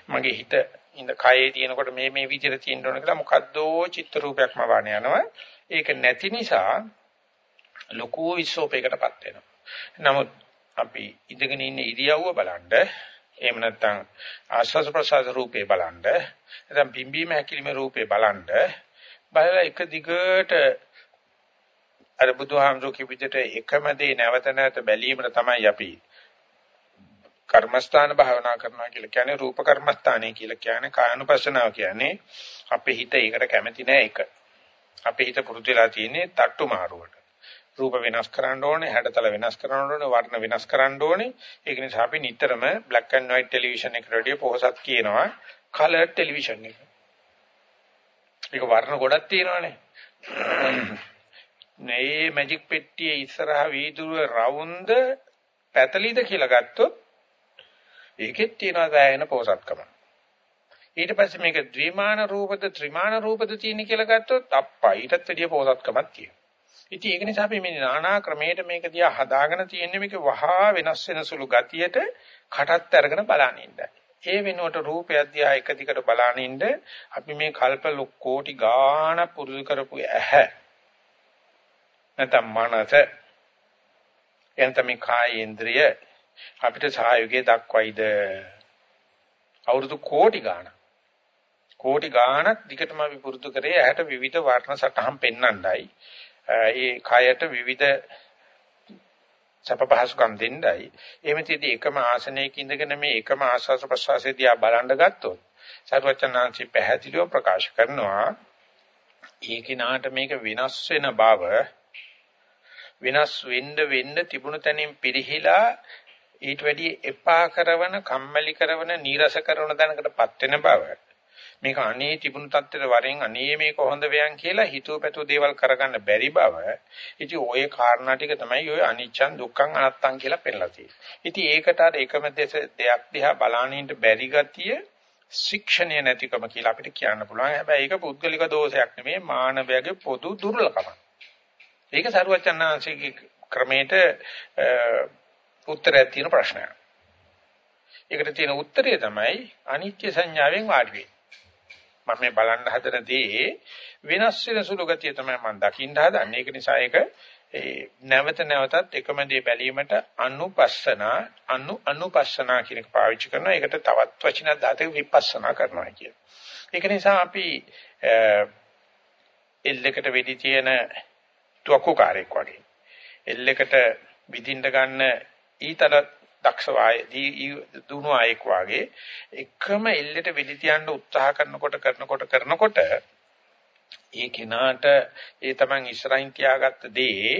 මගේ හිත ඉඳ කයේ තියෙනකොට මේ මේ විදියට තියෙන්න ඕනේ කියලා මොකද්දෝ චිත්ත රූපයක්ම වාණ යනවා. ඒක නැති නිසා ලොකු විශ්ෝපයකටපත් වෙනවා. නමුත් අපි ඉඳගෙන ඉන්න ඉරියව්ව බලන්න එහෙම නැත්නම් ආස්වාද ප්‍රසආද රූපේ බලන්න. නැත්නම් පිම්බීම හැකිලිම රූපේ බලන්න. බලලා එක දිගට අර බුදුහාමුදුරු කිවිදට එකම දේ නැවත නැවත බැලීමට තමයි අපි කර්මස්ථාන භාවනා කරනවා කියලා කියන්නේ රූප කර්මස්ථානය කියලා කියන්නේ කායනුපස්සනාව කියන්නේ අපේ හිත ඒකට කැමති නෑ එක. අපේ හිත පුරුදු වෙලා තියෙන්නේ තට්ටු මාරුවට. රූප වෙනස් කරන්න ඕනේ, හැඩතල වෙනස් කරන්න ඕනේ, වර්ණ වෙනස් කරන්න ඕනේ. ඒක නිසා අපි නිතරම black and white ටෙලිවිෂන් එකට රෙඩිය පොහසත් කියනවා color ටෙලිවිෂන් එක. ඒක වර්ණ ගොඩක් තියෙනවානේ. මේ මැජික් පෙට්ටියේ ඉස්සරහා වීදුරුව රවුන්ද පැතලිද කියලා ගත්තොත් ඒකෙත් තියෙනවා දැයෙන පොහසත්කම. ඊට පස්සේ මේක ද්විමාන රූපද ත්‍රිමාන රූපද තියෙන කියලා ගත්තොත් අප්පා ඊටත් වැඩිය පොහසත්කමක් තියෙනවා. ඉතින් ඒක නිසා අපි මේ නානා ක්‍රමයට මේක දිහා හදාගෙන තියෙන්නේ මේක වහා වෙනස් වෙන සුළු ගතියට කටත් අරගෙන බලනින්නයි. ඒ වෙනුවට රූපය දිහා එක දිගට බලනින්න අපි මේ කල්ප කෝටි ගාණ පුරුදු කරපු ඇහැ නැත්නම් මනස එතන මේ කායේන්ද්‍රිය අපිට සහයෝගය දක්වයිද? අවුරුදු කෝටි ගාණ කෝටි ගාණක් දිගටම අපි පුරුදු කරේ ඇහැට විවිධ වර්ණ සටහන් පෙන්වන්නයි. ඒ කයට විවිධ සප පහසුකම් දෙන්නයි එමෙතිදී එකම ආසනයක ඉඳගෙන මේ එකම ආස්වාස ප්‍රසවාසයේ දිහා බලන්න ගත්තොත් සර්වචනාංශي පැහැදිලිව ප්‍රකාශ කරනවා ඒ කිනාට මේක විනාශ වෙන බව විනාශ වෙන්න වෙන්න තිබුණු තැනින් පිරිහිලා ඊට වැඩි එපා කරන කම්මැලි කරන නීරස කරන දැනකටපත් වෙන බව මේක අනේ තිබුණු තත්ත්වෙට වරෙන් අනේ මේක හොඳ වෙයන් කියලා හිතුව පැතුව දේවල් කරගන්න බැරි බව. ඉතින් ওই කාරණා ටික තමයි ඔය අනිච්චන් දුක්ඛං අනත්තං කියලා පෙන්නලා තියෙන්නේ. ඉතින් ඒකට අර එකම දෙයක් දිහා බලානින්න බැරි ගතිය ශික්ෂණය නැතිකම කියලා අපිට කියන්න පුළුවන්. හැබැයි ඒක පුද්ගලික දෝෂයක් නෙමෙයි මානවයාගේ පොදු දුර්ලභකමක්. ඒක සරුවචනාංශිකේ ක්‍රමයට උත්තරයක් තියෙන ප්‍රශ්නයක්. ඒකට තියෙන උත්තරය තමයි අනිත්‍ය සංඥාවෙන් වාඩි වෙන්නේ. මම මේ බලන්න හදන දේ වෙනස් වෙන සුළු ගතිය තමයි මම දකින්න හදන්නේ. ඒක නිසා ඒක ඒ නැවත නැවතත් එකම දේ බැලීමට අනුපස්සන අනු අනුපස්සනා කියන එක පාවිච්චි කරනවා. ඒකට තවත් වචන දාතේ විපස්සනා කරනවා කියන. ඒක නිසා අපි එල්ලකට වෙඩි තියෙන තුවක්කුකාරයෙක් වගේ. එල්ලකට විදින්න ගන්න ඊතර දක්ෂ වායදී දුණු ආයෙක් වාගේ එකම එල්ලෙට වෙඩි තියන්න උත්සාහ කරනකොට කරනකොට කරනකොට ඒ කෙනාට ඒ තමන් ඉස්සරහින් තියාගත්ත දේ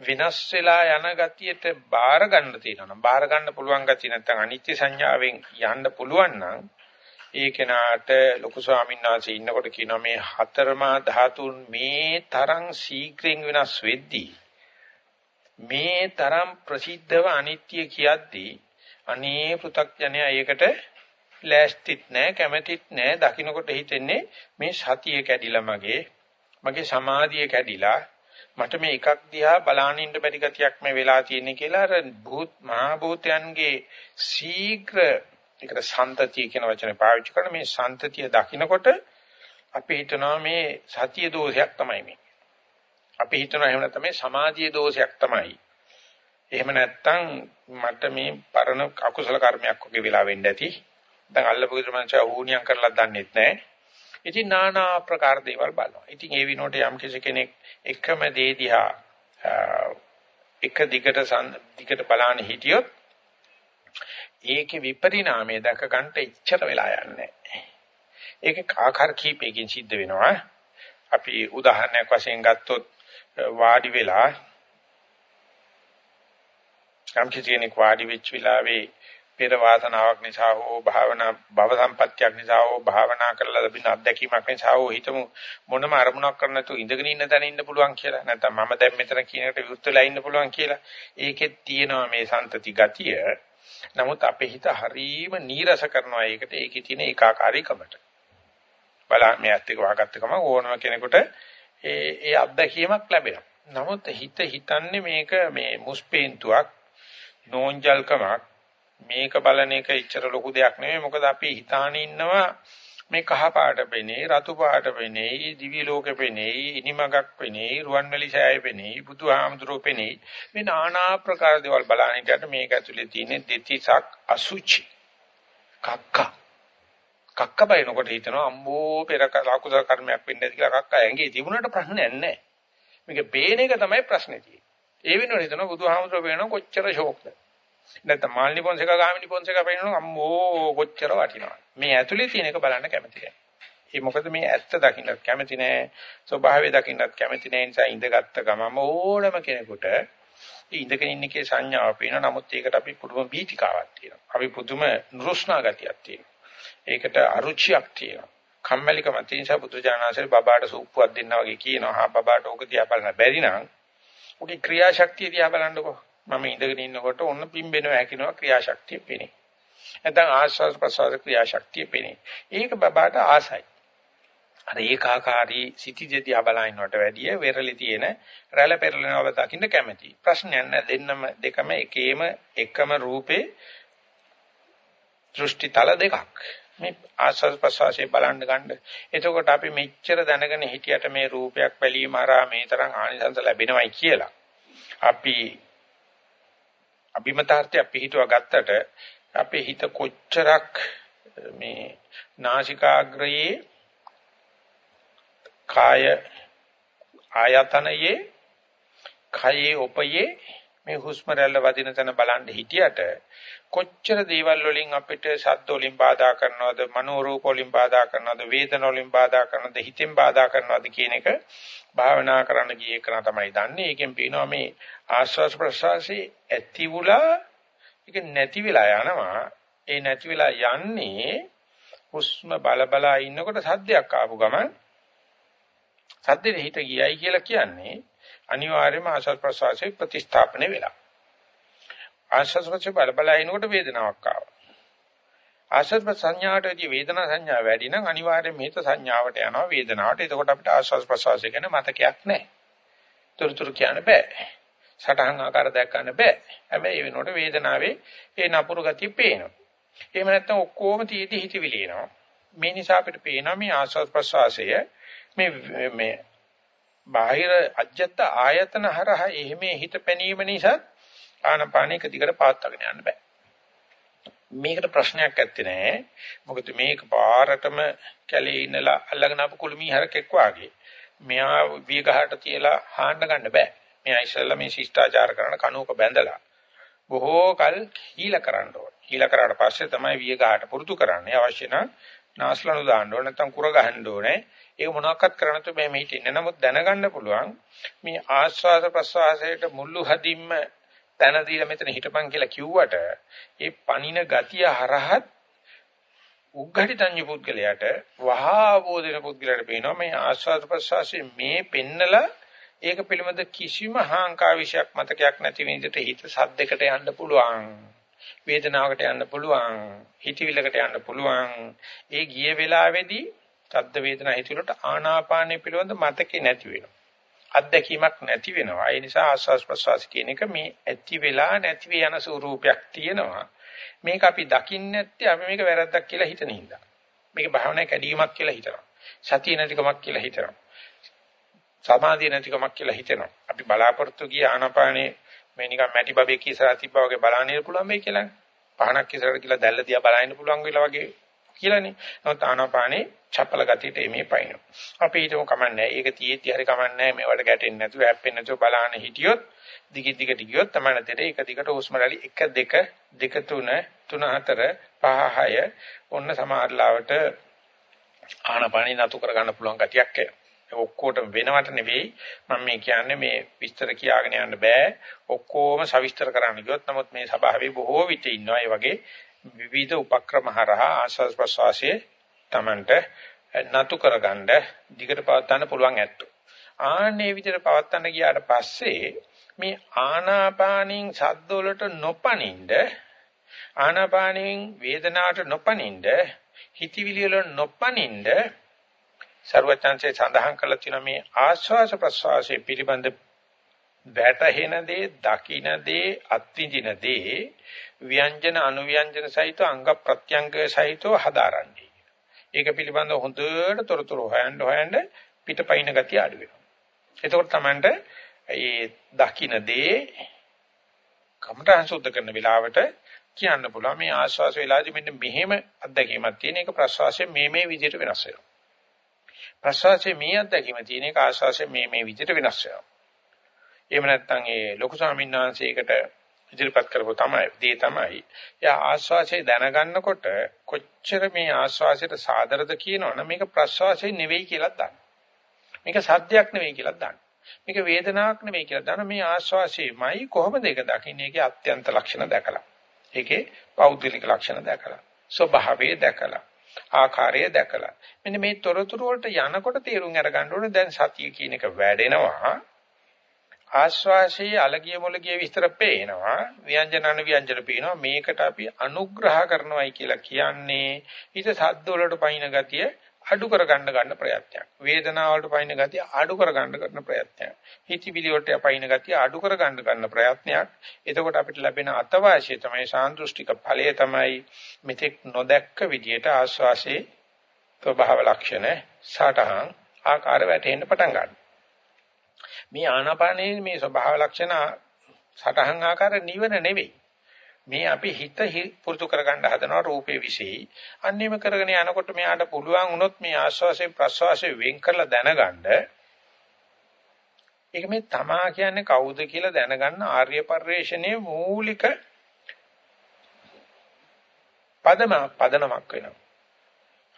විනාශ වෙලා යන ගතියට බාර ගන්න තියෙනවා. බාර ගන්න පුළුවන් ගතිය නැත්නම් අනිත්‍ය සංඥාවෙන් යන්න පුළුවන් නම් ඒ කෙනාට ලොකු ස්වාමීන් වහන්සේ ඉන්නකොට කියනවා මේ හතරමා ධාතුන් මේ තරම් ශීඝ්‍රයෙන් වෙනස් වෙද්දී මේ තරම් ප්‍රසිද්ධව අනිත්‍ය කියද්දී අනේ පෘථග්ජනයා ඒකට ලෑස්තිත් නැහැ කැමැතිත් නැහැ දකින්නකොට හිතෙන්නේ මේ සතිය කැඩිලා මගේ මගේ සමාධිය කැඩිලා මට මේ එකක් දිහා බලානින්න බැරි ගතියක් මේ වෙලා තියෙන්නේ කියලා අර භූත මහා භූතයන්ගේ ශීඝ්‍ර ඒකට සන්තතිය කියන වචනේ පාවිච්චි කරන මේ සන්තතිය දකින්නකොට අපි හිතනවා මේ සතිය දෝෂයක් තමයි මේ. අපි හිතනවා එහෙම නැත්නම් මේ සමාධියේ දෝෂයක් තමයි. එහෙම නැත්නම් මට මේ පරණ අකුසල කර්මයක් වගේ වෙලා වෙන්න ඇති. දැන් අල්ලපු විතරමංච ඌණියම් කරලා දන්නෙත් නැහැ. ඉතින් নানা ආකාර දේවල් බලනවා. ඉතින් ඒ විනෝඩ යම් කෙනෙක් එකම දේ දිහා එක දිගට දිගට බලාන හිටියොත් ඒකේ විපරිණාමය දැක ගන්නට ඉච්ඡර වෙලා යන්නේ නැහැ. ඒක ආකාර කීපයකින් සිද්ධ වෙනවා. අපි උදාහරණයක් වශයෙන් ගත්තොත් වාඩි වෙලා යම් කෙනෙක් වාඩි වෙච්ච වෙලාවේ පෙර වාසනාවක් නිසා හෝ භාවනා භව සම්පත්‍යක් නිසා හෝ භාවනා කරලා ලැබෙන අත්දැකීමක් නිසා හෝ හිතමු මොනම අරමුණක් කරන්න නැතුව ඉඳගෙන ඉන්න තැන ඉන්න පුළුවන් කියලා. නැත්නම් මම දැන් මෙතන කියන එකට විරුද්ධ වෙලා ඉන්න පුළුවන් කියලා. ඒකෙත් තියෙනවා මේ සන්තති ගතිය. නමුත් අපේ හිත හරීම නීරස කරනවා. ඒකට ඒකේ තියෙන ඒකාකාරීකමට. බලා මේ ඇත්ත එක වහගත්ත ගමන් ඕනම කෙනෙකුට ඒ ඒ අත්දැකීමක් ලැබෙනවා. නමුත් හිත හිතන්නේ මේක මේ මුස්පේන්තුවක් නෝන්ජල්කමක් මේක බලන එක ඉච්චර ලොකු දෙයක් නෙමෙයි මොකද අපි හිතාන ඉන්නවා මේ කහ පාට පෙනේ, රතු පාට පෙනේ, දිවි ලෝකෙ පෙනේ, ඉනිමගක් පෙනේ, රුවන්වැලි සෑය පෙනේ, බුදුහාමුදුරුවෝ පෙනේ. මේ নানা ප්‍රකාර දේවල් බලන විට මේක ඇතුලේ තියෙන දෙතිසක් අසුචි. කක්ක. කක්ක බලනකොට හිතනවා අම්බෝ පෙර ලකුසල කර්මයක් වෙන්නේ නැති කියලා කක්ක ඇඟේ තිබුණාට ප්‍රශ්නයක් නැහැ. මේක පේන එක තමයි ප්‍රශ්නේ තියෙන්නේ. ඒ වෙනුවට හිතනවා බුදුහාමුදුරුවෝ පේනවා කොච්චර ෂෝක්ද. නැත්නම් මාල්නි පොන්සේක ගාමිනි පොන්සේක පේනවා අම්මෝ කොච්චර වටිනවද. මේ ඇතුලේ තියෙන එක බලන්න කැමති නැහැ. ඒ මොකද මේ ඇත්ත දකින්නත් කැමති නැහැ. ස්වභාවය දකින්නත් කැමති නැහැ. නිසා ඉඳගත්ත ගමම ඕනම කෙනෙකුට ඉඳගෙන ඉන්න එකේ සංඥාව පේන. නමුත් ඒකට අපි පුදුම බීතිකාවක් තියෙනවා. අපි පුදුම නුරුස්නා ගතියක් තියෙනවා. ඒකට අරුචියක් තියෙනවා. කම්මැලිකම තියෙන නිසා බුදුජානනාංශේ බබාට සූප්පුවක් දෙන්නා වගේ කියනවා. හා බබාට ඕක තියා බලන්න බැරි නම් ඔගේ ක්‍රියාශක්තිය දිහා බලන්නකෝ. මම ඉඳගෙන ඉන්නකොට ඔන්න පිම්බෙනවා හැකිනවා ක්‍රියාශක්තිය පෙනේ. නැත්නම් ආස්වාද ප්‍රසවාස ක්‍රියාශක්තිය පෙනේ. ඒක බබාට ආසයි. අර ඒකාකාරී සිටිජදී බලනවට වැඩිය වෙරළි තියෙන රැළ පෙරලනව දකින්න කැමති. ප්‍රශ්නයක් නැහැ දෙන්නම දෙකම එකේම එකම රූපේ දෘෂ්ටි තල දෙකක්. මේ ආස්වාද ප්‍රසවාසයේ බලන්න ගන්න. එතකොට අපි මෙච්චර දැනගෙන හිටියට මේ රූපයක් බැලීම හරහා මේ තරම් ආනිසංස ලැබෙනවයි කියලා. අපි අභිමතාර්ථය පිළිහිටුවා ගත්තට අපේ හිත කොච්චරක් මේ නාසිකාග්‍රයේ කාය ආයතනයේ කයේ උපයේ මේ හුස්ම රැල්ල වදින තැන බලන් හිටියට කොච්චර දේවල් වලින් අපිට ශබ්ද වලින් බාධා කරනවද මනෝ රූප වලින් බාධා කරනවද වේදන වලින් බාධා කරනවද හිතෙන් බාධා කරනවද කියන එක භාවනා කරන්න ගියේ කරන තමයි දන්නේ. ඒකෙන් පේනවා මේ ආස්වාස් ප්‍රසවාසී ඇතිවුලා ඒක නැති වෙලා යනවා. ඒ නැති වෙලා යන්නේ හුස්ම බල බලා ඉන්නකොට සද්දයක් ආපු ගමන් සද්දෙට හිත ගියයි කියලා කියන්නේ අනිවාර්යයෙන්ම ආස්වාද ප්‍රසවාසයේ ප්‍රතිස්ථාපනය වෙලා. ආස්වාද ප්‍රසවාසයේ බල බල ඉනකොට වේදනාවක් ආවා. ආස්වාද සංඥාටදී වේදනා සංඥා වැඩි නම් අනිවාර්යයෙන් මේත සංඥාවට යනවා වේදනාවට. එතකොට අපිට ආස්වාද ප්‍රසවාසය ගැන මතකයක් නැහැ. තුරුතුරු කියන්න බෑ. සටහන් ආකාර දැක් ගන්න බෑ. හැබැයි ඒ වෙනකොට වේදනාවේ ඒ නපුරු ගතිය පේනවා. එහෙම නැත්නම් ඔක්කොම තීටි හිතවිලි එනවා. මේ නිසා අපිට පේනවා මේ ආස්වාද ප්‍රසවාසය මේ මේ බාහිර අජත්ත ආයතන හරහා එහෙමේ හිත පැනීම නිසා ආනපානයක දිගට පාත්තගෙන යන්න බෑ. මේකට ප්‍රශ්නයක් ඇත්තේ නෑ. මොකද මේක පාරටම කැලේ ඉන්නලා අල්ලගෙන ආපු කුළුමී හරකෙක් වාගේ. මෙයා වියගහට තියලා හාන්න ගන්න බෑ. මෙයා ඉස්සෙල්ලා මේ ශිෂ්ටාචාර කරන කණුවක බැඳලා බොහෝ කල් හීල කරන්න ඕන. හීල කරාට පස්සේ තමයි වියගහට පුරුදු කරන්නේ. අවශ්‍ය නම් නාස්ලනු දාන්න ඕන නැත්නම් කුර ගහන්න ඕනේ. ඒක මොනවාක්වත් කරන්න තු මේ මෙහිට ඉන්න. නමුත් දැනගන්න පුළුවන් මේ ආස්වාද ප්‍රසවාසයට මුල්ලු හදින්ම තන දීලා මෙතන හිටපන් කියලා කිව්වට ඒ පණින ගතිය හරහත් උග්ඝටිතඤ්ඤ පුද්ගලයාට වහා බෝධින පුද්ගලයාට පේනවා මේ ආස්වාද ප්‍රසවාසයේ මේ පෙන්නලා ඒක පිළිබඳ කිසිම හාංකා විශයක් මතකයක් නැති විදිහට හිත සද්දයකට යන්න පුළුවන්. වේදනාවකට යන්න පුළුවන්. හිතවිල්ලකට යන්න පුළුවන්. ඒ ගිය වෙලාවේදී සද්ද වේදනා හිතවලට ආනාපානය පිළිබඳ මතකේ නැති වෙනවා. අත්දැකීමක් නැති වෙනවා. ඒ නිසා ආස්වාස් ප්‍රසවාස කියන එක මේ ඇති වෙලා නැති වේ යන ස්වරූපයක් තියෙනවා. මේක අපි දකින්නේ නැත්තේ අපි මේක වැරද්දක් කියලා හිතන හින්දා. මේක භාවනා කැඩීමක් කියලා හිතනවා. සතිය නැතිකමක් කියලා හිතනවා. සමාධිය නැතිකමක් කියලා හිතනවා. අපි බලාපොරොත්තු ගිය ආනාපානේ මේ නිකන් මැටි බබෙක් ඉස්සරහ තිබ්බා වගේ බලන්න පුළුවන් වෙයි කියලා. පහනක් ඉස්සරහට කියලා දැල්ල දිහා බලන්න පුළුවන් වෙලා වගේ කියලානේ. නමුත් ආනාපානේ චපල ගතියට එමේ පයින්. අපි හිතමු කමන්නේ. ඒක තියෙද්දි හරි කමන්නේ මේවට ගැටෙන්නේ නැතුව හැප්පෙන්නේ නැතුව බලාන හිටියොත් දිගින් දිගට ගියොත් තමයි තේරෙන්නේ ඒක දිගට හුස්ම රැලි 1 2 2 3 3 4 5 6 ඔන්න සමහරලාවට ආනාපානි නතු කර ගන්න පුළුවන් ගතියක් එනවා. ඔක්කොටම වෙනවට නෙවෙයි මම මේ කියන්නේ මේ විස්තර කියාගෙන යන්න බෑ ඔක්කොම සවිස්තර කරන්න ගියොත් නමුත් මේ සභාවේ බොහෝ විට ඉන්නවා ඒ වගේ විවිධ උපක්‍රම හරහා ආස්වාද ප්‍රසවාසයේ Tamanට නතු කරගන්න දිගට පවත්වන්න පුළුවන් ඇත්තෝ. ආන්නේ විදිහට පවත්වන්න ගියාට පස්සේ මේ ආනාපානින් සද්ද වලට නොපනින්ද ආනාපානින් වේදනාවට නොපනින්ද හිතවිලි වල නොපනින්ද ਸਰවචන්සේ සඳහන් කළ තියෙන මේ ආස්වාස ප්‍රස්වාසයේ පිළිබඳ වැටහෙන දේ, දකින දේ, අත්විඳින දේ ව්‍යංජන අනුව්‍යංජන සහිත අංග ප්‍රත්‍යංග සහිතව හදාරන්නේ. ඒක පිළිබඳව හොඳට තොරතුරු හොයන්න හොයන්න පිටපයින් ගතිය අඩු වෙනවා. එතකොට Tamanට ඒ දකින්න දේ කමඨං සුද්ධ කරන වෙලාවට කියන්න පුළුවන් මේ ආශ්වාස වේලාදී මෙන්න මෙහෙම අත්දැකීමක් තියෙන එක ප්‍රශ්වාසයේ මේ මේ විදිහට වෙනස් වෙනවා. ප්‍රශ්වාසයේ මේ අත්දැකීම තියෙන එක ආශ්වාසයේ මේ මේ විදිහට වෙනස් වෙනවා. එහෙම නැත්නම් ඒ ලොකු ස්වාමීන් වහන්සේකට ඉදිරිපත් කරපුව තමයි දේ තමයි. එයා ආශ්වාසය දැනගන්නකොට කොච්චර මේ ආශ්වාසයට සාදරද කියනවනම් මේක ප්‍රශ්වාසය නෙවෙයි කියලා දන්න. මේක සත්‍යයක් නෙවෙයි කියලා දන්න. මේක වේදනාවක් නෙවෙයි කියලා දන්න මේ ආශ්වාසයමයි කොහොමද ඒක දකින්නේ? ඒකේ අත්‍යන්ත ලක්ෂණ දැකලා. ඒකේ පෞද්ගලික ලක්ෂණ දැකලා. ස්වභාවය දැකලා. ආකාරය දැකලා. මෙන්න මේ තොරතුරු වලට යනකොට තේරුම් අරගන්න ඕනේ දැන් සතිය කියන එක වැඩෙනවා. ආශ්වාසයේ අලගිය මොලගිය විස්තර පේනවා. ව්‍යංජන අනුව්‍යංජන පේනවා. මේකට අපි අනුග්‍රහ කරනවායි කියලා කියන්නේ ඊට සද්ද වලට පයින් ගතිය අඩු කරගන්න ගන්න ප්‍රයත්නයක්. වේදනාව වලට පයින් ගතිය අඩු කරගන්න කරන ප්‍රයත්නයක්. හිතවිලි වලට පයින් ගතිය අඩු කරගන්න ගන්න ප්‍රයත්නයක්. එතකොට අපිට ලැබෙන අතවාසිය තමයි සාන්දෘෂ්ටික ඵලය තමයි මෙතෙක් නොදැක්ක විදියට ආශ්වාසයේ ස්වභාව ලක්ෂණ සටහන් ආකාර වැටෙන්න පටන් ගන්නවා. මේ ආනාපානයේ මේ ස්වභාව ලක්ෂණ සටහන් ආකාර නිවන නෙවෙයි. මේ අපි හිත පුරුදු කරගන්න හදනවා රූපේ විශේෂයි. අන්නේම කරගෙන යනකොට මෙයාට පුළුවන් වුණොත් මේ ආස්වාසේ ප්‍රස්වාසේ වෙන් කරලා දැනගන්න ඒක මේ තමා කියන්නේ කවුද කියලා දැනගන්න ආර්ය පරිශ්‍රණයේ මූලික පදම පදනමක් වෙනවා.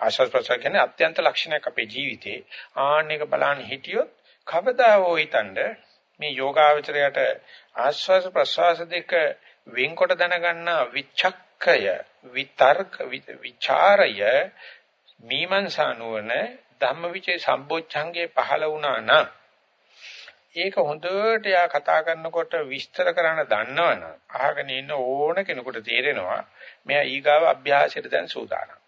ආශස් ප්‍රසාර කියන්නේ අත්‍යන්ත ලක්ෂණයක් අපේ ජීවිතේ. ආන්න එක බලන්න හිටියොත් කවදා හෝ හිතනද මේ යෝගාවචරයට ආස්වාස ප්‍රසවාස දෙක වෙන්කොට දැනගන්න විචක්කය විතර්ක විචාරය මීමන්සා නුවණ ධම්මවිචේ සම්බොච්චංගේ පහළ වුණා නම් ඒක හොඳට යා කතා කරනකොට විස්තර කරන්න දන්නවනම් අහගෙන ඉන්න ඕන කෙනෙකුට තේරෙනවා මෙයා ඊගාව අභ්‍යාසයට දැන් සූදානම්.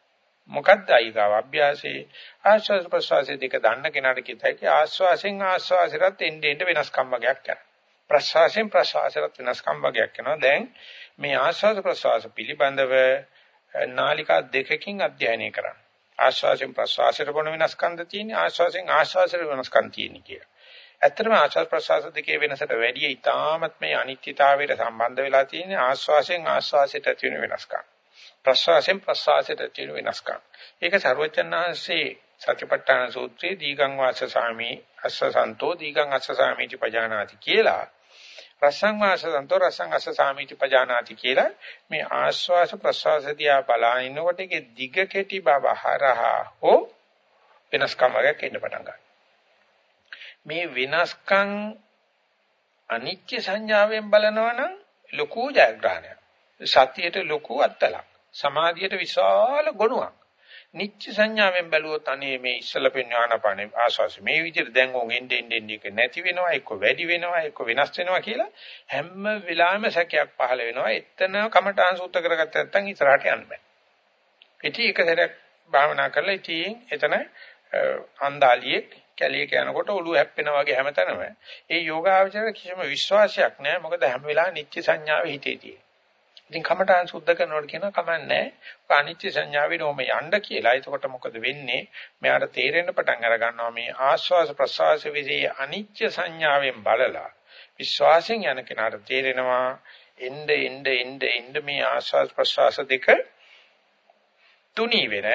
මොකද්ද ඊගාව අභ්‍යාසයේ ආශ්වාස ප්‍රශ්වාසයේ දෙක දන්න කෙනාට කියතයි ආශ්වාසෙන් ආශ්වාසයට එන්නේ එන්න වෙනස්කම් වගේක් කරනවා. ප්‍රශ්වාසයෙන් ප්‍රශ්වාසයට වෙනස්කම් වගේක් කරනවා. දැන් මේ ආශ්වාස ප්‍රශ්වාස පිළිබඳව නාලිකා දෙකකින් අධ්‍යයනය කරන්න. ආශ්වාසයෙන් ප්‍රශ්වාසයට කොන වෙනස්කම්ද තියෙන්නේ ආශ්වාසයෙන් ආශ්වාසයට වෙනස්කම් තියෙන්නේ කියලා. ඇත්තටම ආශ්වාස ප්‍රශ්වාස දෙකේ වෙනසට වැඩිය ඊටාමත් මේ අනිත්‍යතාවයට සම්බන්ධ වෙලා තියෙන්නේ ආශ්වාසයෙන් ආශ්වාසයට ඇති වෙන වෙනස්කම්. ප්‍රශ්වාසයෙන් ප්‍රශ්වාසයට තියෙන වෙනස්කම්. ඒක ਸਰවචන්නාංශේ සතිපට්ඨාන සූත්‍රයේ දීගං වාස සාමි අස්ස සන්තෝ දීගං අස්ස සාමිති පජානාති කියලා. රසං වාස සන්තෝ රසං අස්ස සාමිති පජානාති කියලා මේ ආශ්වාස ප්‍රශ්වාස දිහා බලනකොට ඒකේ දිග කෙටි බව හරහා හෝ වෙනස්කම් වර්ගයක් එන්න පටන් ගන්නවා. මේ වෙනස්කම් අනිත්‍ය සංඥාවෙන් බලනවනම් ලොකු ජයග්‍රහණයක්. සතියට ලොකු අත්තලක්. සමාධියට විශාල ගුණයක්. නිච්ච සංඥාවෙන් බැලුවොත් අනේ මේ ඉස්සල පෙන්වනපාන ආශාස මේ විදිහට දැන් ඕන් එන්නේ එන්නේ එක නැති වෙනවා එක්ක වැඩි වෙනවා එක්ක වෙනස් වෙනවා කියලා හැම වෙලාවෙම සැකයක් පහළ වෙනවා. එතන කමඨාන් සූත්‍ර කරගත්ත නැත්නම් ඉස්සරහට යන්න බෑ. ඉතින් එක සැරයක් භාවනා කරලා ඉතින් එතන අන්දාලියෙක් කැලියක යනකොට ඔළුව හැප්පෙනා වගේ හැමතැනම ඒ යෝගාවචර කිසිම විශ්වාසයක් නැහැ මොකද හැම වෙලාවෙම නිත්‍ය සංඥාවේ හිතේ තියෙන ඉතින් කමඨාන් සුද්ධ කරනකොට කියනවා කමන්නේ. ඔක අනිත්‍ය සංඥාවේ නෝම යන්න කියලා. එතකොට මොකද වෙන්නේ? මෙයාට තේරෙන්න පටන් අර ගන්නවා මේ ආස්වාස ප්‍රසවාස විදී අනිත්‍ය සංඥාවෙන් බලලා විශ්වාසයෙන් යන කෙනාට තේරෙනවා එnde එnde එnde එnde මේ ආස්වාස් ප්‍රසවාස දෙක තුනී වෙන